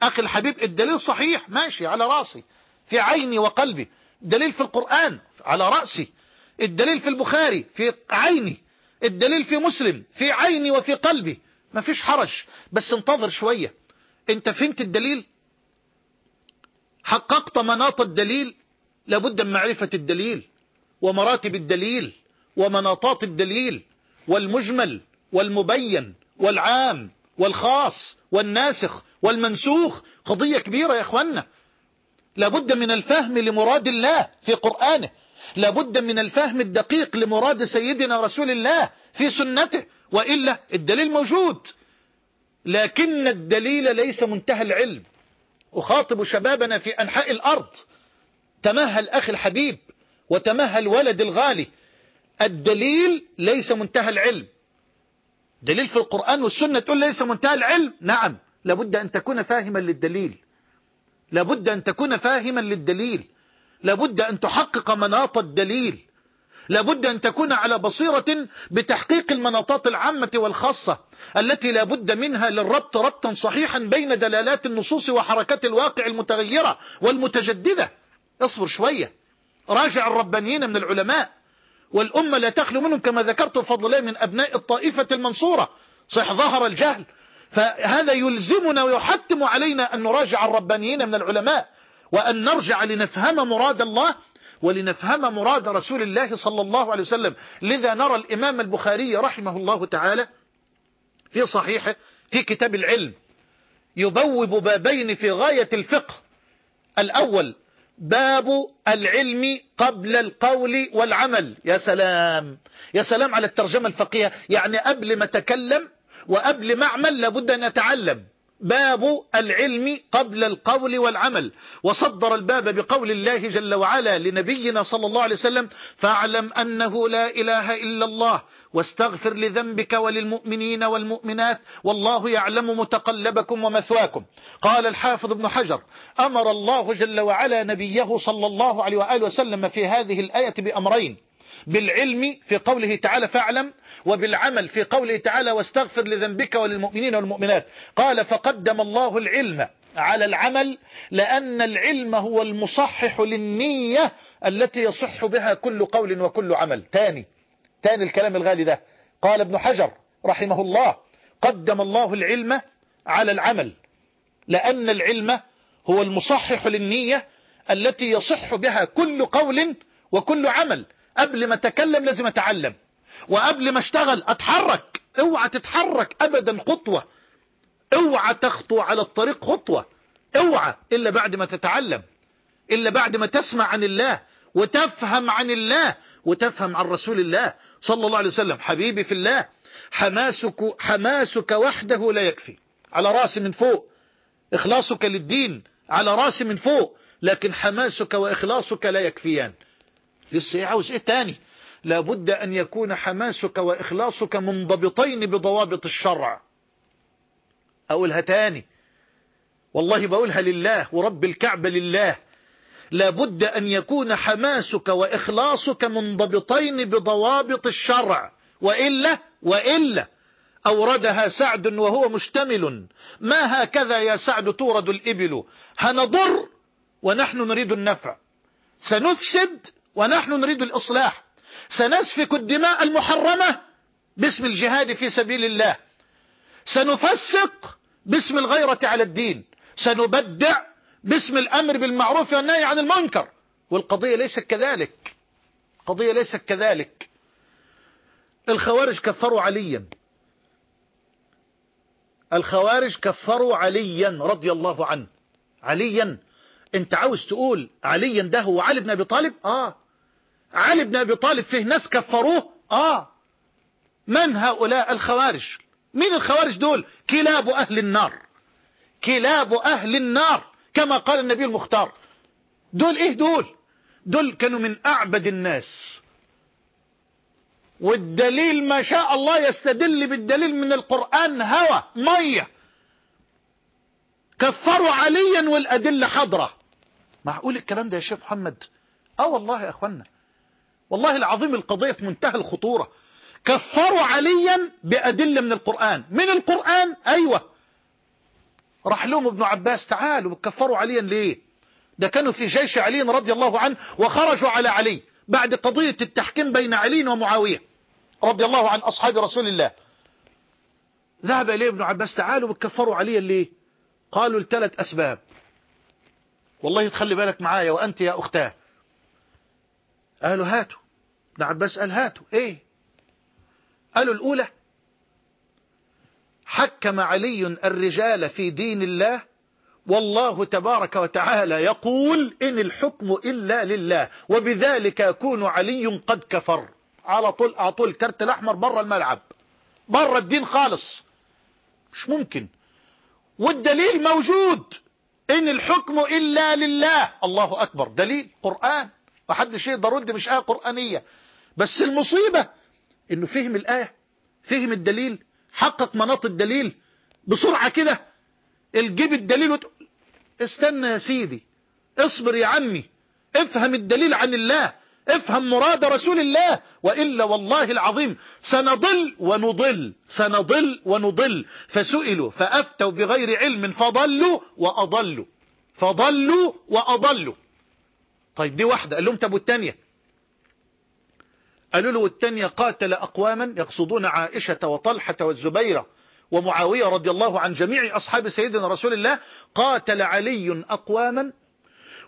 أخي الحبيب الدليل صحيح ماشي على رأسي في عيني وقلبي دليل في القرآن على رأسي الدليل في البخاري في عيني الدليل في مسلم في عيني وفي قلبي ما فيش حرج بس انتظر شوية. أنت فهمت الدليل؟ حققت مناط الدليل؟ لابد من معرفة الدليل ومراتب الدليل ومناطات الدليل والمجمل والمبين والعام والخاص والناسخ والمنسوخ قضية كبيرة يا اخوانا لابد من الفهم لمراد الله في قرآنه. لابد من الفهم الدقيق لمراد سيدنا رسول الله في سنته وإلا الدليل موجود. لكن الدليل ليس منتهى العلم. أخاطب شبابنا في أنحاء الأرض. تمهل أخي الحبيب وتمهل ولد الغالي. الدليل ليس منتهى العلم. دليل في القرآن والسنة تقول ليس منتهى العلم. نعم. لابد أن تكون فاهما للدليل. لابد أن تكون فاهما للدليل. لابد أن تحقق مناط الدليل. لابد أن تكون على بصيرة بتحقيق المناطات العامة والخاصة التي لابد منها للربط ربطا صحيحا بين دلالات النصوص وحركات الواقع المتغيرة والمتجددة. اصبر شوية. راجع الربانيين من العلماء. والأمة لا تخلو منهم كما ذكرت فضل الله من أبناء الطائفة المنصورة. صح ظهر الجهل. فهذا يلزمنا ويحتم علينا أن نراجع الربانيين من العلماء وأن نرجع لنفهم مراد الله ولنفهم مراد رسول الله صلى الله عليه وسلم. لذا نرى الإمام البخاري رحمه الله تعالى في صحيحه في كتاب العلم يبوب بابين في غاية الفقه. الأول باب العلم قبل القول والعمل. يا سلام! يا سلام على الترجمة الفقهية. يعني قبل ما تكلم وقبل ما اعمل لابد أن أتعلم باب العلم قبل القول والعمل. وصدر الباب بقول الله جل وعلا لنبينا صلى الله عليه وسلم فاعلم أنه لا إله إلا الله واستغفر لذنبك وللمؤمنين والمؤمنات والله يعلم متقلبكم ومثواكم. قال الحافظ ابن حجر أمر الله جل وعلا نبيه صلى الله عليه وآله وسلم في هذه الآية بأمرين. بالعلم في قوله تعالى فاعلم وبالعمل في قوله تعالى واستغفر لذنبك وللمؤمنين والمؤمنات. قال فقدم الله العلم على العمل لأن العلم هو المصحح للنية التي يصح بها كل قول وكل عمل. تاني تاني الكلام الغالي ده. قال ابن حجر رحمه الله قدم الله العلم على العمل لأن العلم هو المصحح للنية التي يصح بها كل قول وكل عمل. قبل ما اتكلم لازم أتعلم. وقبل ما أشتغل أتحرك. اوعى تتحرك ابدا خطوة. اوعى تخطو على الطريق خطوة. اوعى إلا بعد ما تتعلم. إلا بعد ما تسمع عن الله وتفهم عن الله وتفهم عن رسول الله صلى الله عليه وسلم. حبيبي في الله حماسك, حماسك وحده لا يكفي. على رأس من فوق. إخلاصك للدين على رأس من فوق. لكن حماسك وإخلاصك لا يكفيان. لسه عاوز إيه تاني لابد أن يكون حماسك وإخلاصك منضبطين بضوابط الشرع. أقولها تاني. والله بقولها لله ورب الكعبة لله. لابد أن يكون حماسك وإخلاصك منضبطين بضوابط الشرع. وإلا وإلا أوردها سعد وهو مشتمل. ما هكذا يا سعد تورد الإبل؟ هنضر ونحن نريد النفع. سنفسد ونحن نريد الإصلاح. سنسفك الدماء المحرمة باسم الجهاد في سبيل الله. سنفسق باسم الغيرة على الدين. سنبدع باسم الأمر بالمعروف والنهي عن المنكر. والقضية ليست كذلك. قضية ليست كذلك. الخوارج كفروا عليا. الخوارج كفروا عليا رضي الله عنه. عليا. انت عاوز تقول عليا ده هو علي بن أبي طالب؟ آه. علي بن أبي طالب فيه ناس كفروه. آه. من هؤلاء الخوارج؟ مين الخوارج دول؟ كلاب أهل النار. كلاب أهل النار كما قال النبي المختار. دول إيه دول؟ دول كانوا من أعبد الناس. والدليل ما شاء الله يستدل بالدليل من القرآن هوى مية. كفروا عليا والأدلة حضرة. معقول الكلام ده يا شيخ محمد؟ آه والله يا أخوانا. والله العظيم القضية في منتهى الخطورة. كفروا عليا بأدلة من القرآن. من القرآن؟ أيوة. راح لهم ابن عباس تعالوا كفروا عليا ليه؟ ده كانوا في جيش علي رضي الله عنه وخرجوا على علي بعد قضية التحكيم بين علي ومعاوية رضي الله عن أصحاب رسول الله. ذهب إليه ابن عباس تعالوا بتكفروا عليا ليه؟ قالوا لثلاث أسباب. والله تخلي بالك معايا وأنت يا أختاه. قالوا هاتوا. عباس قال هاتوا. إيه؟ قالوا الأولى حكم علي الرجال في دين الله والله تبارك وتعالى يقول إن الحكم إلا لله وبذلك يكون علي قد كفر. على طول أعطوا الكرت الأحمر بره الملعب بره الدين خالص. مش ممكن. والدليل موجود إن الحكم إلا لله. الله أكبر. دليل قرآن. محدش يقدر يرد مش آية قرآنية. بس المصيبة إنه فهم الآية فهم الدليل حقق مناط الدليل بسرعة كده. الجيب الدليل وت... استنى يا سيدي اصبر يا عمي افهم الدليل عن الله افهم مراد رسول الله. وإلا والله العظيم سنضل ونضل سنضل ونضل. فسئلوا فأفتوا بغير علم فضلوا وأضلوا فضلوا وأضلوا. طيب دي واحدة. قال لهم طب والتانية؟ قالوا له والتانية قاتل أقواما يقصدون عائشة وطلحة والزبيرة ومعاوية رضي الله عن جميع أصحاب سيدنا رسول الله. قاتل علي أقواما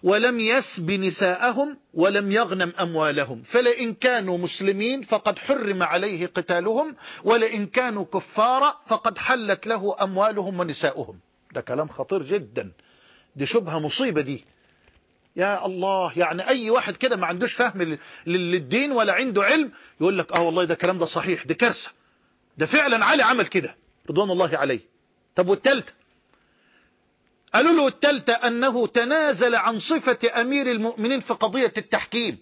ولم يسب نساءهم ولم يغنم أموالهم. فلئن كانوا مسلمين فقد حرم عليه قتالهم ولئن كانوا كفارا فقد حلت له أموالهم ونساؤهم. ده كلام خطير جدا. دي شبهة مصيبة دي. يا الله يعني أي واحد كده ما عندوش فهم للدين ولا عنده علم يقول لك آه والله ده كلام ده صحيح ده كارثة ده فعلا علي عمل كده رضوان الله عليه. طب والتالتة؟ قالوا له التالتة أنه تنازل عن صفة أمير المؤمنين في قضية التحكيم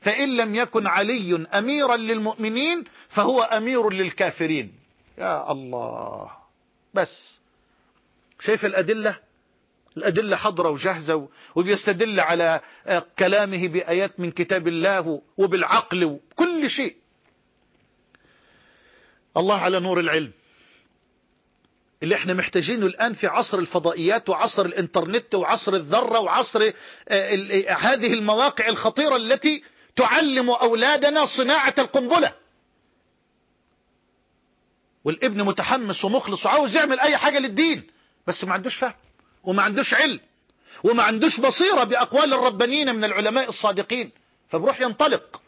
فإن لم يكن علي أميرا للمؤمنين فهو أمير للكافرين. يا الله بس. شايف الأدلة؟ الأدلة حضرة وجاهزة وبيستدل على كلامه بآيات من كتاب الله وبالعقل وكل كل شيء. الله على نور العلم. اللي إحنا محتاجينه الآن في عصر الفضائيات وعصر الإنترنت وعصر الذرة وعصر هذه المواقع الخطيرة التي تعلم أولادنا صناعة القنبلة. والابن متحمس ومخلص وعاوز يعمل أي حاجة للدين بس ما عندوش فهم. وما عندوش علم وما عندوش بصيرة بأقوال الربانيين من العلماء الصادقين. فبروح ينطلق.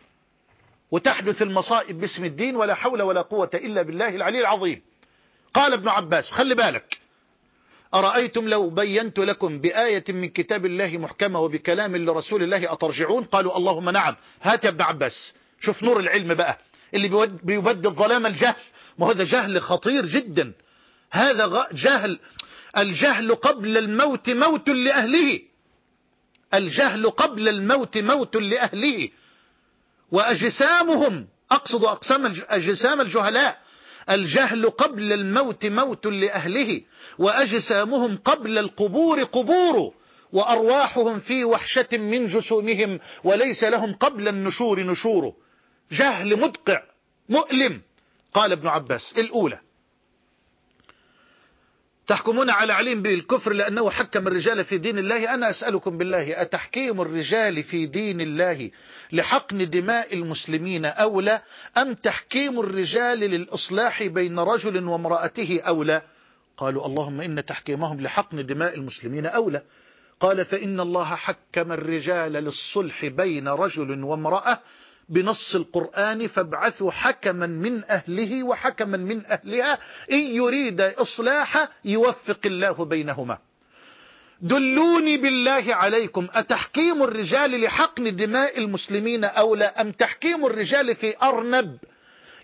وتحدث المصائب باسم الدين ولا حول ولا قوة إلا بالله العلي العظيم. قال ابن عباس خلي بالك. أرأيتم لو بينت لكم بآية من كتاب الله محكمة وبكلام لرسول الله أترجعون؟ قالوا اللهم نعم. هات يا ابن عباس. شوف نور العلم بقى. اللي بيبدل ظلام الجهل. ما هذا جهل خطير جدا. هذا جهل الجهل قبل الموت موت لأهله. الجهل قبل الموت موت لأهله. وأجسامهم أقصد أقسام أجسام الجهلاء. الجهل قبل الموت موت لأهله. وأجسامهم قبل القبور قبور. وأرواحهم في وحشة من جسومهم. وليس لهم قبل النشور نشور. جهل مدقع مؤلم قال ابن عباس الأولى. تحكمون على عليم بالكفر لأنه حكم الرجال في دين الله. أنا أسألكم بالله أتحكيم الرجال في دين الله لحقن دماء المسلمين أولى أم تحكيم الرجال للإصلاح بين رجل وامرأته أولى قالوا اللهم إن تحكيمهم لحقن دماء المسلمين أولى قال فإن الله حكم الرجال للصلح بين رجل وامرأة بنص القرآن فابعثوا حكما من أهله وحكما من أهلها. إن يريد إصلاح يوفق الله بينهما. دلوني بالله عليكم أتحكيم الرجال لحقن دماء المسلمين أولى أم تحكيم الرجال في أرنب؟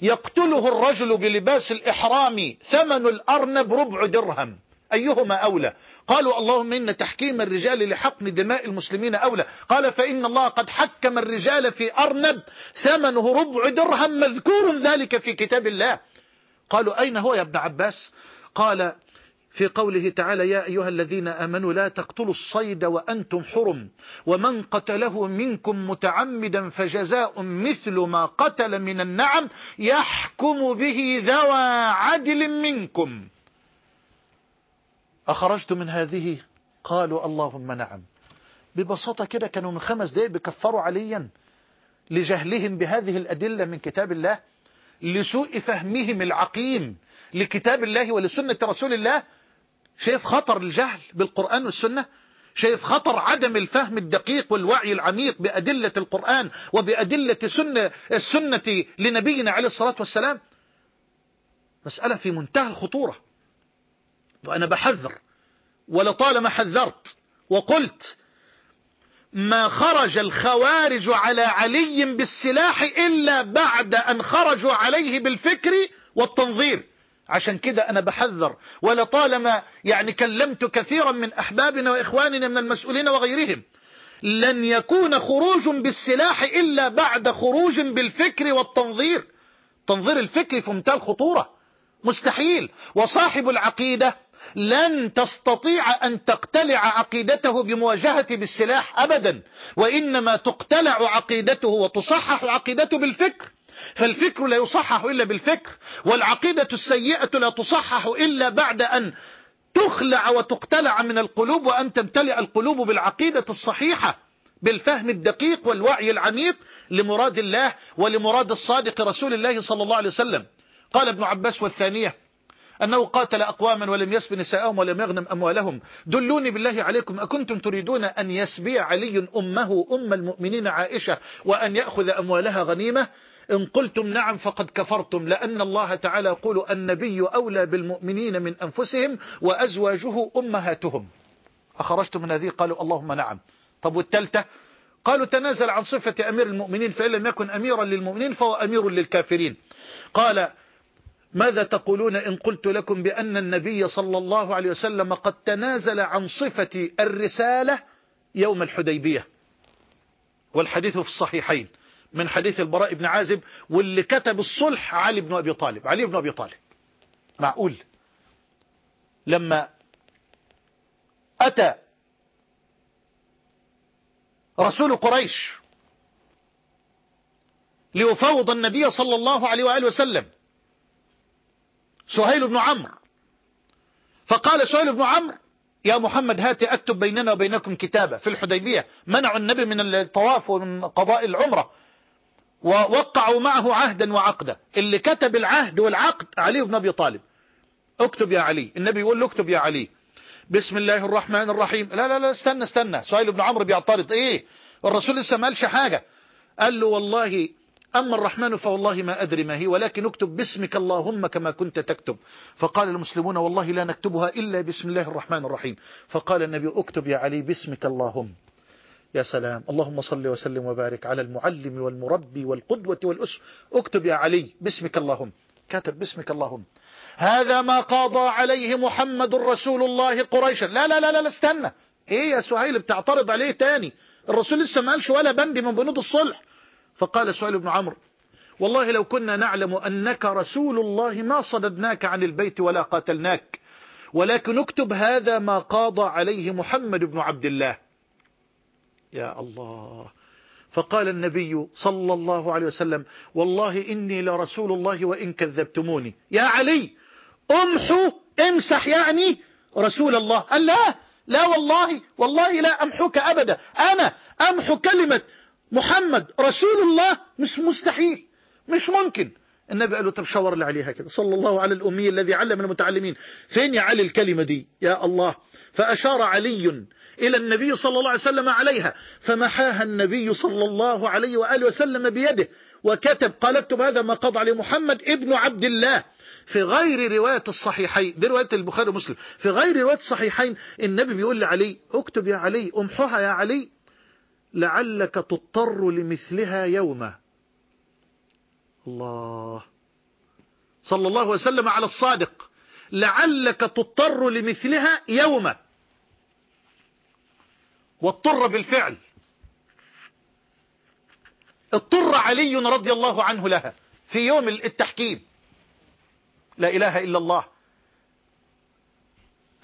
يقتله الرجل بلباس الإحرام ثمن الأرنب ربع درهم. أيهما أولى؟ قالوا اللهم إن تحكيم الرجال لحقن دماء المسلمين أولى. قال فإن الله قد حكم الرجال في أرنب ثمنه ربع درهم مذكور ذلك في كتاب الله. قالوا أين هو يا ابن عباس؟ قال في قوله تعالى يا أيها الذين آمنوا لا تقتلوا الصيد وأنتم حرم. ومن قتله منكم متعمدا فجزاء مثل ما قتل من النعم يحكم به ذوى عدل منكم. أخرجت من هذه؟ قالوا اللهم نعم. ببساطة كده كانوا من خمس دقائق بكفروا عليا لجهلهم بهذه الأدلة من كتاب الله لسوء فهمهم العقيم لكتاب الله ولسنة رسول الله. شايف خطر الجهل بالقرآن والسنة؟ شايف خطر عدم الفهم الدقيق والوعي العميق بأدلة القرآن وبأدلة سنة السنة لنبينا عليه الصلاة والسلام؟ مسألة في منتهى الخطورة. وأنا بحذر. ولطالما حذرت وقلت ما خرج الخوارج على علي بالسلاح إلا بعد أن خرجوا عليه بالفكر والتنظير. عشان كده أنا بحذر. ولطالما يعني كلمت كثيرا من أحبابنا وإخواننا من المسؤولين وغيرهم لن يكون خروج بالسلاح إلا بعد خروج بالفكر والتنظير. تنظير الفكر في منتهى الخطورة. مستحيل. وصاحب العقيدة لن تستطيع أن تقتلع عقيدته بمواجهة بالسلاح أبدا وإنما تقتلع عقيدته وتصحح عقيدته بالفكر. فالفكر لا يصحح إلا بالفكر والعقيدة السيئة لا تصحح إلا بعد أن تخلع وتقتلع من القلوب وأن تمتلئ القلوب بالعقيدة الصحيحة بالفهم الدقيق والوعي العميق لمراد الله ولمراد الصادق رسول الله صلى الله عليه وسلم. قال ابن عباس والثانية أنه قاتل أقواما ولم يسب نساءهم ولم يغنم أموالهم. دلوني بالله عليكم أكنتم تريدون أن يسبي علي أمه أم المؤمنين عائشة وأن يأخذ أموالها غنيمة؟ إن قلتم نعم فقد كفرتم لأن الله تعالى يقول النبي أولى بالمؤمنين من أنفسهم وأزواجه أمهاتهم. أخرجتم من هذه؟ قالوا اللهم نعم. طب والتالتة قالوا تنازل عن صفة أمير المؤمنين فإن لم يكن أميرا للمؤمنين فهو أمير للكافرين. قال ماذا تقولون إن قلت لكم بأن النبي صلى الله عليه وسلم قد تنازل عن صفة الرسالة يوم الحديبية؟ والحديث في الصحيحين من حديث البراء بن عازب واللي كتب الصلح علي بن أبي طالب. علي بن أبي طالب. معقول؟ لما أتى رسول قريش ليفوض النبي صلى الله عليه وآله وسلم سهيل بن عمرو. فقال سهيل بن عمرو يا محمد هات أكتب بيننا وبينكم كتابة. في الحديبية منعوا النبي من الطواف ومن قضاء العمرة ووقعوا معه عهدا وعقدا. اللي كتب العهد والعقد علي بن أبي طالب. اكتب يا علي. النبي يقول له اكتب يا علي. بسم الله الرحمن الرحيم. لا لا لا استنى استنى. سهيل بن عمرو بيعترض. إيه؟ الرسول لسه ما قالش حاجة. قال له والله أما الرحمن فوالله ما أدري ما هي ولكن اكتب باسمك اللهم كما كنت تكتب. فقال المسلمون والله لا نكتبها إلا بسم الله الرحمن الرحيم. فقال النبي اكتب يا علي باسمك اللهم. يا سلام. اللهم صل وسلم وبارك على المعلم والمربي والقدوة والأسر. اكتب يا علي باسمك اللهم. كاتب باسمك اللهم. هذا ما قاضى عليه محمد رسول الله قريشا. لا لا لا لا استنى. إيه يا سهيل بتعترض عليه تاني. الرسول لسه ما قالش ولا بند من بنود الصلح. فقال سهيل بن عمرو والله لو كنا نعلم أنك رسول الله ما صددناك عن البيت ولا قاتلناك ولكن اكتب هذا ما قاضى عليه محمد بن عبد الله. يا الله. فقال النبي صلى الله عليه وسلم والله إني لرسول الله وإن كذبتموني. يا علي أمحو امسح يعني رسول الله. قال لا لا والله والله لا أمحوك أبدا. أنا أمحو كلمة محمد رسول الله مش مستحيل مش ممكن. النبي قال له طب شاور لي عليها كده. صلى الله على الأمي الذي علم المتعلمين. فين يا علي الكلمة دي؟ يا الله. فأشار علي إلى النبي صلى الله عليه وسلم عليها. فمحاها النبي صلى الله عليه وآله وسلم بيده. وكتب قال اكتب هذا ما قضى عليه محمد ابن عبد الله. في غير رواية الصحيحين دي رواية البخاري ومسلم. في غير رواية الصحيحين النبي بيقول لعلي اكتب يا علي امحوها يا علي. لعلك تضطر لمثلها يوما الله. صلى الله وسلم على الصادق. لعلك تضطر لمثلها يوما واضطر بالفعل. اضطر علي رضي الله عنه لها في يوم التحكيم. لا إله إلا الله.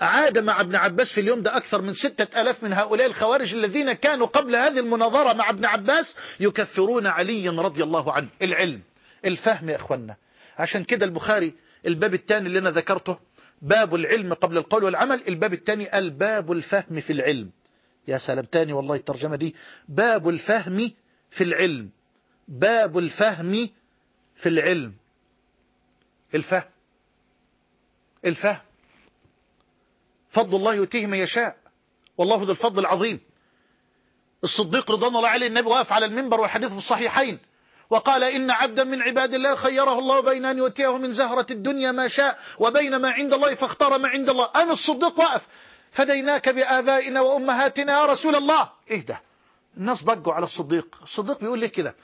عاد مع ابن عباس في اليوم ده أكثر من ستة ألاف من هؤلاء الخوارج الذين كانوا قبل هذه المناظرة مع ابن عباس يكفرون علي رضي الله عنه. العلم الفهم يا أخوانا عشان كده البخاري الباب الثاني اللي أنا ذكرته باب العلم قبل القول والعمل. الباب الثاني الباب الفهم في العلم. يا سلام تاني والله الترجمة دي. باب الفهم في العلم. باب الفهم في العلم. الفهم. الفهم. فضل الله يؤتيه من يشاء. والله ذو الفضل العظيم. الصديق رضوان الله عليه النبي واقف على المنبر والحديث في الصحيحين. وقال إن عبدا من عباد الله خيره الله بين أن يؤتيه من زهرة الدنيا ما شاء وبين ما عند الله فاختار ما عند الله. أنا الصديق واقف. فديناك بآبائنا وأمهاتنا يا رسول الله. ده؟ الناس ضجوا على الصديق. الصديق بيقول لك كده؟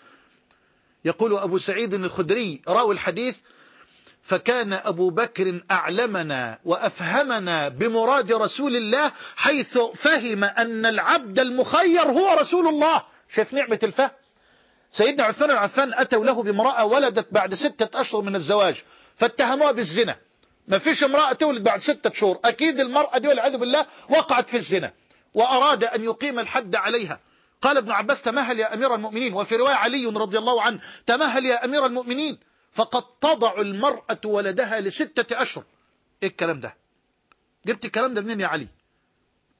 يقول أبو سعيد الخدري راوي الحديث فكان أبو بكر أعلمنا وأفهمنا بمراد رسول الله حيث فهم أن العبد المخير هو رسول الله. شايف نعمة الفهم؟ سيدنا عثمان العفان أتوا له بامرأة ولدت بعد ستة أشهر من الزواج فاتهموها بالزنا. ما فيش امرأة تولد بعد ستة شهور. أكيد المرأة دي والعياذ بالله وقعت في الزنا وأراد أن يقيم الحد عليها. قال ابن عباس تمهل يا أمير المؤمنين. وفي رواية علي رضي الله عنه تمهل يا أمير المؤمنين. فقد تضع المرأة ولدها لستة أشهر. إيه الكلام ده؟ جبت الكلام ده منين يا علي؟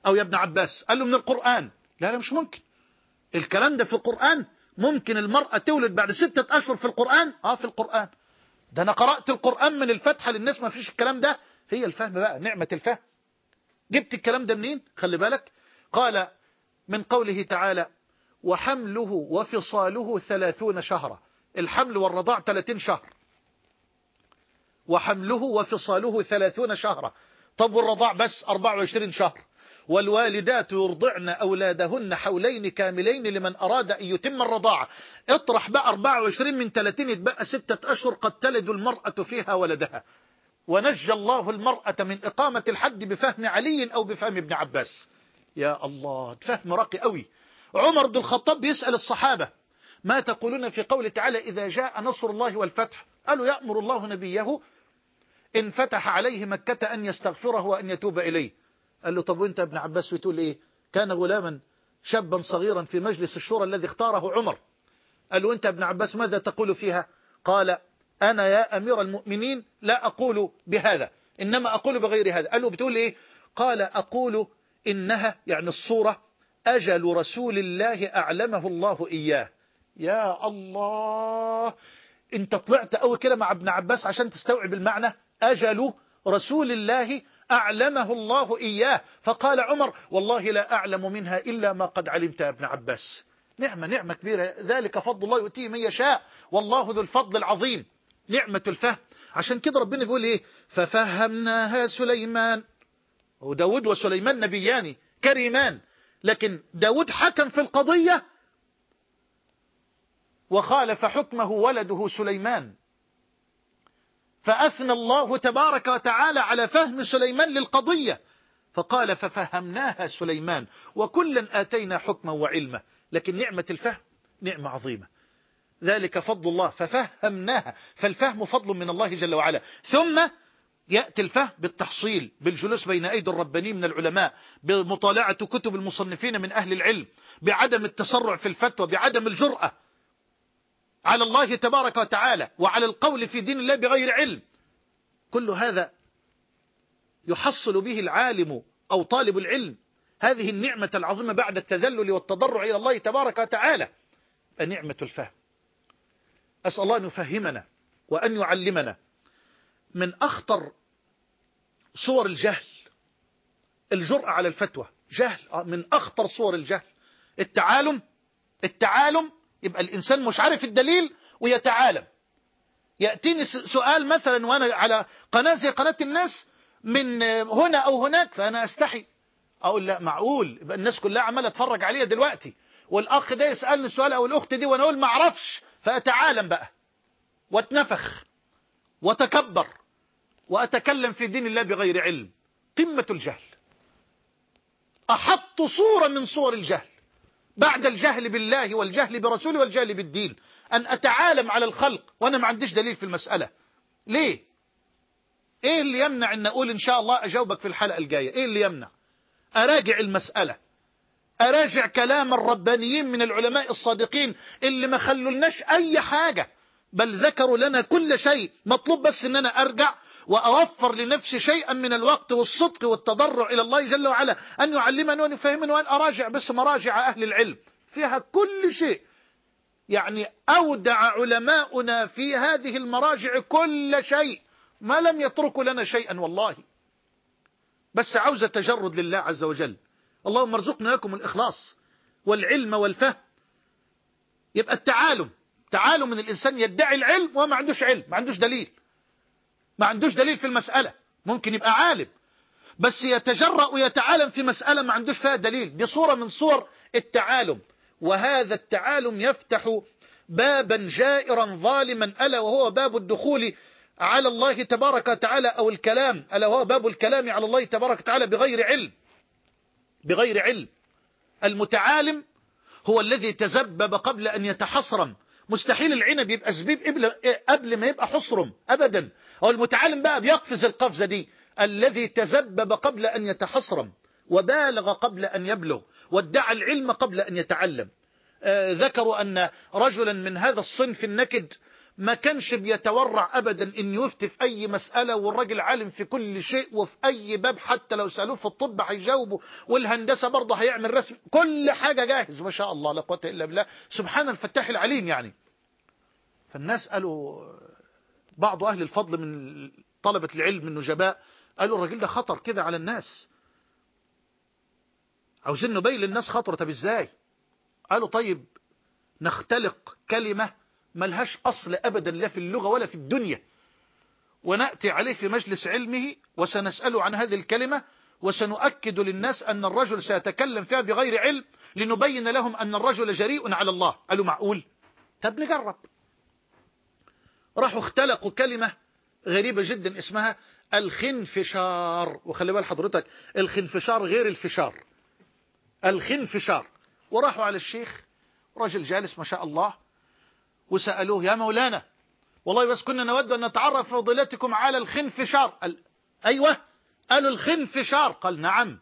أو يا ابن عباس؟ قال له من القرآن. لا لا مش ممكن. الكلام ده في القرآن ممكن المرأة تولد بعد ستة أشهر في القرآن؟ آه في القرآن. ده أنا قرأت القرآن من الفتحة للناس ما فيش الكلام ده. هي الفهم بقى نعمة الفهم. جبت الكلام ده منين؟ خلي بالك. قال من قوله تعالى وحمله وفصاله ثلاثون شهرا. الحمل والرضاع 30 شهر. وحمله وفصاله 30 شهرا. طب والرضاع بس 24 شهر. والوالدات يرضعن أولادهن حولين كاملين لمن أراد أن يتم الرضاعة اطرح بقى 24 من 30 يتبقى ستة أشهر قد تلد المرأة فيها ولدها. ونجى الله المرأة من إقامة الحد بفهم علي أو بفهم ابن عباس. يا الله فهم راقي قوي عمر بن الخطاب بيسأل الصحابة ما تقولون في قول تعالى إذا جاء نصر الله والفتح؟ قالوا يأمر الله نبيه إن فتح عليه مكة أن يستغفره وأن يتوب إليه. قال له طب وأنت ابن عباس بتقول إيه؟ كان غلاما شابا صغيرا في مجلس الشورى الذي اختاره عمر. قال له أنت ابن عباس ماذا تقول فيها؟ قال أنا يا أمير المؤمنين لا أقول بهذا إنما أقول بغير هذا. قال له بتقول إيه؟ قال أقول إنها يعني الصورة أجل رسول الله أعلمه الله إياه. يا الله انت طلعت قوي كده مع ابن عباس عشان تستوعب المعنى. أجل رسول الله أعلمه الله إياه. فقال عمر والله لا أعلم منها إلا ما قد علمت يا ابن عباس. نعمة نعمة كبيرة. ذلك فضل الله يؤتيه من يشاء. والله ذو الفضل العظيم. نعمة الفهم. عشان كده ربنا بيقول إيه؟ ففهمناها سليمان. وداود وسليمان نبيان كريمان. لكن داود حكم في القضية وخالف حكمه ولده سليمان. فأثنى الله تبارك وتعالى على فهم سليمان للقضية. فقال ففهمناها سليمان وكلا آتينا حكما وعلما لكن نعمة الفهم نعمة عظيمة. ذلك فضل الله ففهمناها. فالفهم فضل من الله جل وعلا. ثم يأتي الفهم بالتحصيل بالجلوس بين أيدي الربانيين من العلماء بمطالعة كتب المصنفين من أهل العلم بعدم التسرع في الفتوى بعدم الجرأة. على الله تبارك وتعالى وعلى القول في دين الله بغير علم. كل هذا يحصل به العالم أو طالب العلم. هذه النعمة العظيمة بعد التذلل والتضرع إلى الله تبارك وتعالى. نعمة الفهم. أسأل الله أن يفهمنا وأن يعلمنا من أخطر صور الجهل. الجرأة على الفتوى. جهل من أخطر صور الجهل. التعالم التعالم يبقى الإنسان مش عارف الدليل ويتعالم. يأتيني سؤال مثلا وأنا على قناة زي قناة الناس من هنا أو هناك فأنا أستحي. أقول لا معقول. يبقى الناس كلها عمالة تفرج عليها دلوقتي. والأخ ده يسألني السؤال أو الأخت دي وأنا أقول ما أعرفش. فأتعالم بقى. وأتنفخ. وتكبر وأتكلم في دين الله بغير علم. قمة الجهل. أحط صورة من صور الجهل. بعد الجهل بالله والجهل برسوله والجهل بالدين أن أتعالم على الخلق وأنا ما عنديش دليل في المسألة. ليه؟ إيه اللي يمنع أن أقول إن شاء الله أجاوبك في الحلقة الجاية؟ إيه اللي يمنع؟ أراجع المسألة. أراجع كلام الربانيين من العلماء الصادقين اللي ما خلولناش أي حاجة بل ذكروا لنا كل شيء مطلوب بس أن أنا أرجع وأوفر لنفسي شيئا من الوقت والصدق والتضرع إلى الله جل وعلا. أن يعلمني وأن يفهمني وأن أراجع بس مراجع أهل العلم. فيها كل شيء. يعني أودع علماؤنا في هذه المراجع كل شيء. ما لم يتركوا لنا شيئا والله. بس عاوز تجرد لله عز وجل. اللهم ارزقنا لكم الإخلاص والعلم والفهم. يبقى التعالم. تعالم من الإنسان يدعي العلم وما عندوش علم ما عندوش دليل. ما عندوش دليل في المسألة. ممكن يبقى عالم. بس يتجرأ ويتعالم في مسألة ما عندوش فيها دليل. دي صورة من صور التعالم. وهذا التعالم يفتح بابا جائرا ظالما ألا وهو باب الدخول على الله تبارك وتعالى أو الكلام ألا وهو باب الكلام على الله تبارك وتعالى بغير علم. بغير علم. المتعالم هو الذي تزبب قبل أن يتحصرم. مستحيل العنب يبقى زبيب قبل ما يبقى حصرم. أبدا. هو المتعلم بقى بيقفز القفزة دي الذي تزبب قبل أن يتحصرم وبالغ قبل أن يبلغ وادعى العلم قبل أن يتعلم. آه ذكروا أن رجلا من هذا الصنف النكد ما كانش بيتورع أبدا إن يفتي في أي مسألة والراجل عالم في كل شيء وفي أي باب حتى لو سألوه في الطب هيجاوبه والهندسة برضه هيعمل رسم كل حاجة جاهز ما شاء الله لا قوة إلا بالله. سبحان الفتاح العليم يعني. فالناس قالوا بعض أهل الفضل من طلبة العلم النجباء قالوا الراجل ده خطر كده على الناس. عاوزين نبين للناس خطر طب إزاي؟ قالوا طيب نختلق كلمة ملهاش أصل أبدا لا في اللغة ولا في الدنيا. ونأتي عليه في مجلس علمه وسنسأله عن هذه الكلمة وسنؤكد للناس أن الرجل سيتكلم فيها بغير علم لنبين لهم أن الرجل جريء على الله. قالوا معقول؟ طب نجرب. راحوا اختلقوا كلمة غريبة جدا اسمها الخنفشار. وخلي بال حضرتك الخنفشار غير الفشار. الخنفشار. وراحوا على الشيخ رجل جالس ما شاء الله وسألوه يا مولانا والله بس كنا نود أن نتعرف فضيلتكم على الخنفشار. قال أيوة قالوا الخنفشار. قال نعم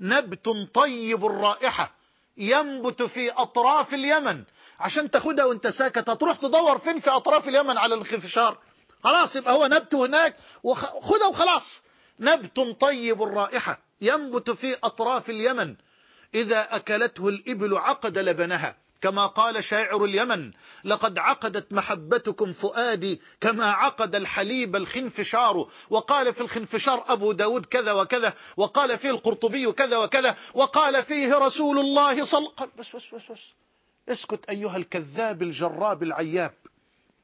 نبت طيب الرائحة ينبت في أطراف اليمن. عشان تاخدها وانت ساكت هتروح تدور فين في أطراف اليمن على الانفشار خلاص يبقى هو نبته هناك وخدها وخلاص. نبت طيب الرائحة ينبت في أطراف اليمن. إذا أكلته الإبل عقد لبنها كما قال شاعر اليمن لقد عقدت محبتكم فؤادي كما عقد الحليب الخنفشار وقال في الخنفشار أبو داود كذا وكذا وقال فيه القرطبي كذا وكذا وقال فيه رسول الله صلى الله بس بس. اسكت أيها الكذاب الجراب العياب.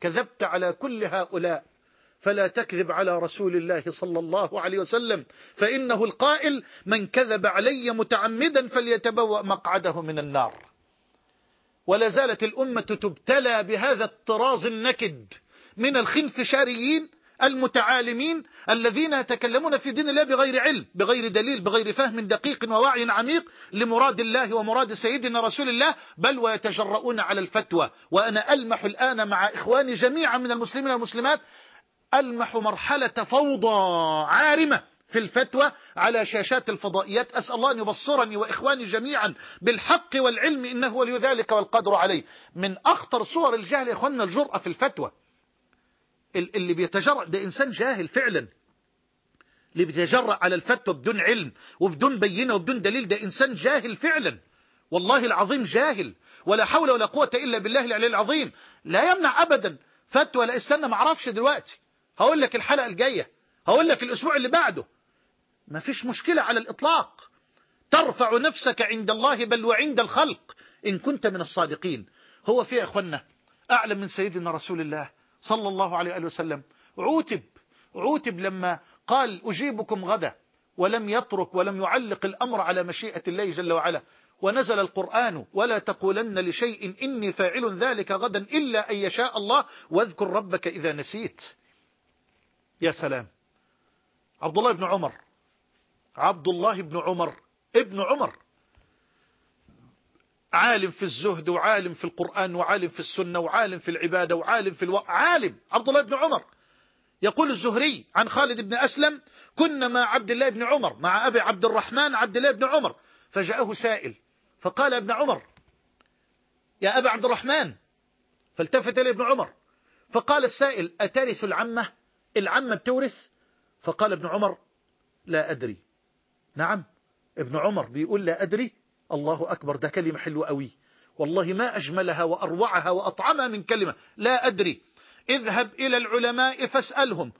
كذبت على كل هؤلاء. فلا تكذب على رسول الله صلى الله عليه وسلم. فإنه القائل من كذب علي متعمدا فليتبوأ مقعده من النار. ولا زالت الأمة تبتلى بهذا الطراز النكد من الخنفشاريين المتعالمين الذين يتكلمون في دين الله بغير علم بغير دليل بغير فهم دقيق ووعي عميق لمراد الله ومراد سيدنا رسول الله بل ويتجرؤون على الفتوى. وأنا ألمح الآن مع إخواني جميعا من المسلمين والمسلمات ألمح مرحلة فوضى عارمة في الفتوى على شاشات الفضائيات. أسأل الله أن يبصرني وإخواني جميعا بالحق والعلم إنه ولي ذلك والقدر عليه. من أخطر صور الجهل إخواننا الجرأة في الفتوى اللي بيتجرأ ده إنسان جاهل فعلا. اللي بيتجرأ على الفتوى بدون علم وبدون بينة وبدون دليل ده إنسان جاهل فعلا. والله العظيم جاهل ولا حول ولا قوة إلا بالله العلي العظيم. لا يمنع أبدا. فتوى لا استنى ما أعرفش دلوقتي. هقول لك الحلقة الجاية. هقول لك الأسبوع اللي بعده. ما فيش مشكلة على الإطلاق. ترفع نفسك عند الله بل وعند الخلق إن كنت من الصادقين. هو في يا أخوانا أعلم من سيدنا رسول الله. صلى الله عليه وسلم. عوتب عوتب لما قال أجيبكم غدا ولم يترك ولم يعلق الأمر على مشيئة الله جل وعلا. ونزل القرآن ولا تقولن لشيء إني فاعل ذلك غدا إلا أن يشاء الله واذكر ربك إذا نسيت. يا سلام. عبد الله بن عمر عبد الله بن عمر ابن عمر. عالم في الزهد وعالم في القرآن وعالم في السنة وعالم في العبادة وعالم في الوقت عالم. عبد الله بن عمر. يقول الزهري عن خالد بن أسلم كنا مع عبد الله بن عمر مع أبي عبد الرحمن عبد الله بن عمر. فجاءه سائل فقال ابن عمر يا أبا عبد الرحمن. فالتفت إليه ابن عمر. فقال السائل أترث العمة؟ العمة بتورث؟ فقال ابن عمر لا أدري. نعم ابن عمر بيقول لا أدري. الله أكبر ده كلمة حلوة قوي. والله ما أجملها وأروعها وأطعمها من كلمة. لا أدري. اذهب إلى العلماء فاسألهم.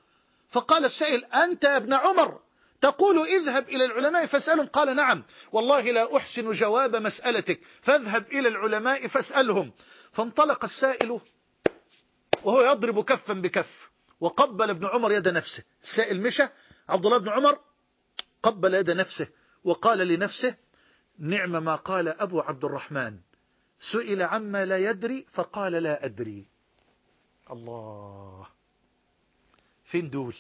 فقال السائل أنت يا ابن عمر؟ تقول اذهب إلى العلماء فاسألهم. قال نعم. والله لا أحسن جواب مسألتك. فاذهب إلى العلماء فاسألهم. فانطلق السائل وهو يضرب كفا بكف. وقبل ابن عمر يد نفسه. السائل مشى. عبد الله بن عمر قبل يد نفسه. وقال لنفسه نعم ما قال أبو عبد الرحمن. سئل عما لا يدري فقال لا أدري. الله. فين دول؟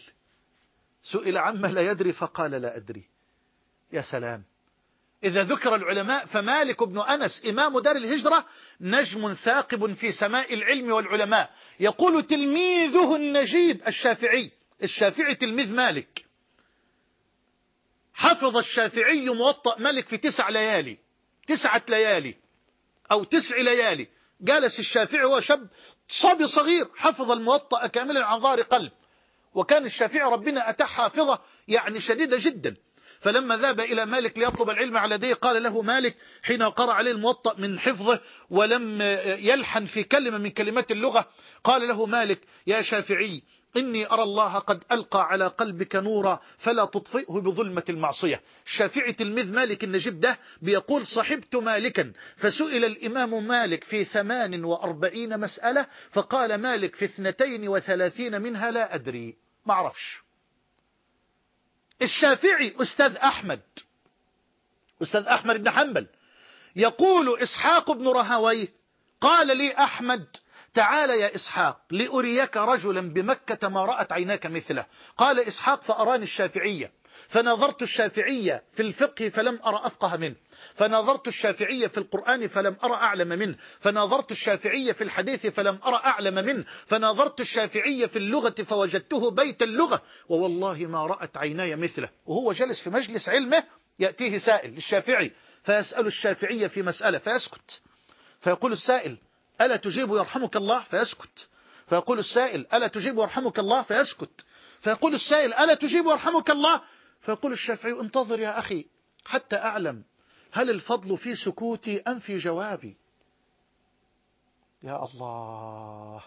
سئل عما لا يدري فقال لا أدري. يا سلام. إذا ذكر العلماء فمالك بن أنس إمام دار الهجرة نجم ثاقب في سماء العلم والعلماء. يقول تلميذه النجيب الشافعي. الشافعي تلميذ مالك. حفظ الشافعي موطأ مالك في تسع ليالي تسعة ليالي أو تسع ليالي. جالس الشافعي هو شاب صبي صغير حفظ الموطأ كاملا عن ظهر قلب. وكان الشافعي ربنا أتى حافظة يعني شديدة جدا. فلما ذهب إلى مالك ليطلب العلم على يديه قال له مالك حين قرأ عليه الموطأ من حفظه ولم يلحن في كلمة من كلمات اللغة قال له مالك يا شافعي إني أرى الله قد ألقى على قلبك نورا فلا تطفئه بظلمة المعصية. الشافعي تلميذ مالك النجيب ده بيقول صحبت مالكا. فسئل الإمام مالك في ثمان وأربعين مسألة فقال مالك في اثنتين وثلاثين منها لا أدري. ما أعرفش. الشافعي أستاذ أحمد أستاذ أحمد بن حنبل يقول إسحاق بن رهويه قال لي أحمد تعال يا إسحاق لأريك رجلا بمكة ما رأت عيناك مثله. قال إسحاق فأراني الشافعية. فنظرت الشافعية في الفقه فلم أرى أفقه منه. فنظرت الشافعية في القرآن فلم أرى أعلم منه. فنظرت الشافعية في الحديث فلم أرى أعلم منه. فنظرت الشافعية في اللغة فوجدته بيت اللغة. ووالله ما رأت عيناي مثله. وهو جلس في مجلس علمه يأتيه سائل للشافعي. فيسأل الشافعية في مسألة فيسكت. فيقول السائل ألا تجيب يرحمك الله؟ فيسكت. فيقول السائل ألا تجيب يرحمك الله؟ فيسكت. فيقول السائل ألا تجيب يرحمك الله؟ فيقول الشافعي انتظر يا أخي حتى أعلم هل الفضل في سكوتي أم في جوابي. يا الله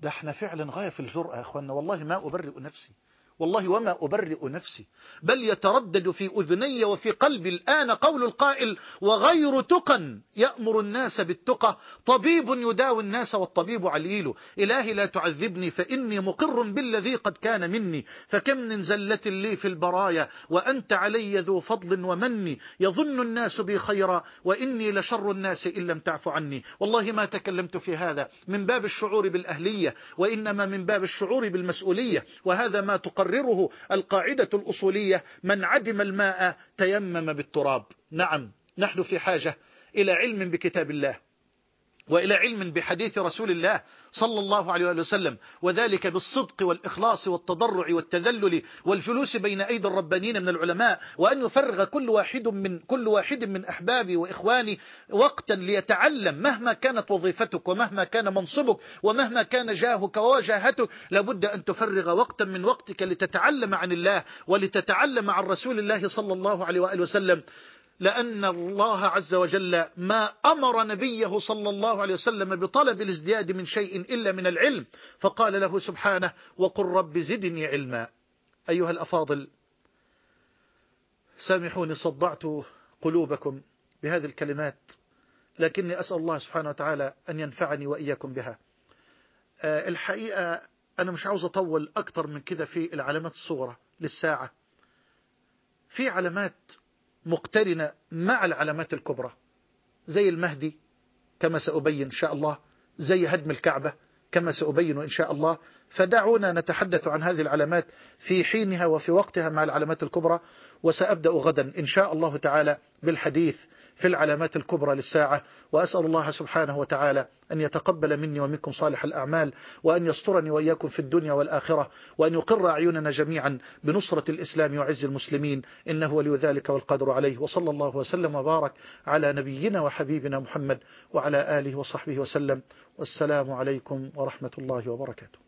ده إحنا فعلا غاية في الجرأة يا أخوانا والله ما أبرئ نفسي. والله وما أبرئ نفسي بل يتردد في أذني وفي قلبي الآن قول القائل وغير تقى يأمر الناس بالتقى طبيب يداوي الناس والطبيب عليل إلهي لا تعذبني فإني مقر بالذي قد كان مني فكم من زلة لي في البرايا وأنت علي ذو فضل ومني يظن الناس بي خيرا وإني لشر الناس إن لم تعف عني. والله ما تكلمت في هذا من باب الشعور بالأهلية وإنما من باب الشعور بالمسؤولية وهذا ما تقر تقرره القاعدة الأصولية من عدم الماء تيمم بالتراب. نعم نحن في حاجة إلى علم بكتاب الله. وإلى علم بحديث رسول الله صلى الله عليه وسلم وذلك بالصدق والإخلاص والتضرع والتذلل والجلوس بين أيدي الربانين من العلماء وأن يفرغ كل واحد من كل واحد من أحبابي وإخواني وقتا ليتعلم مهما كانت وظيفتك ومهما كان منصبك ومهما كان جاهك ووجاهتك لابد أن تفرغ وقتا من وقتك لتتعلم عن الله ولتتعلم عن رسول الله صلى الله عليه وآله وسلم. لأن الله عز وجل ما أمر نبيه صلى الله عليه وسلم بطلب الازدياد من شيء إلا من العلم فقال له سبحانه وقل رب زدني علما. أيها الأفاضل سامحوني صدعت قلوبكم بهذه الكلمات لكني أسأل الله سبحانه وتعالى أن ينفعني وإياكم بها. الحقيقة أنا مش عاوز أطول أكتر من كده في العلامات الصغرى للساعة. في علامات مقترنة مع العلامات الكبرى. زي المهدي كما سأبين إن شاء الله. زي هدم الكعبة كما سأبين إن شاء الله. فدعونا نتحدث عن هذه العلامات في حينها وفي وقتها مع العلامات الكبرى. وسأبدأ غدا إن شاء الله تعالى بالحديث في العلامات الكبرى للساعة وأسأل الله سبحانه وتعالى أن يتقبل مني ومنكم صالح الأعمال وأن يسترني وإياكم في الدنيا والآخرة وأن يقر أعيننا جميعا بنصرة الإسلام وعز المسلمين إنه ولي ذلك والقدر عليه وصلى الله وسلم وبارك على نبينا وحبيبنا محمد وعلى آله وصحبه وسلم والسلام عليكم ورحمة الله وبركاته.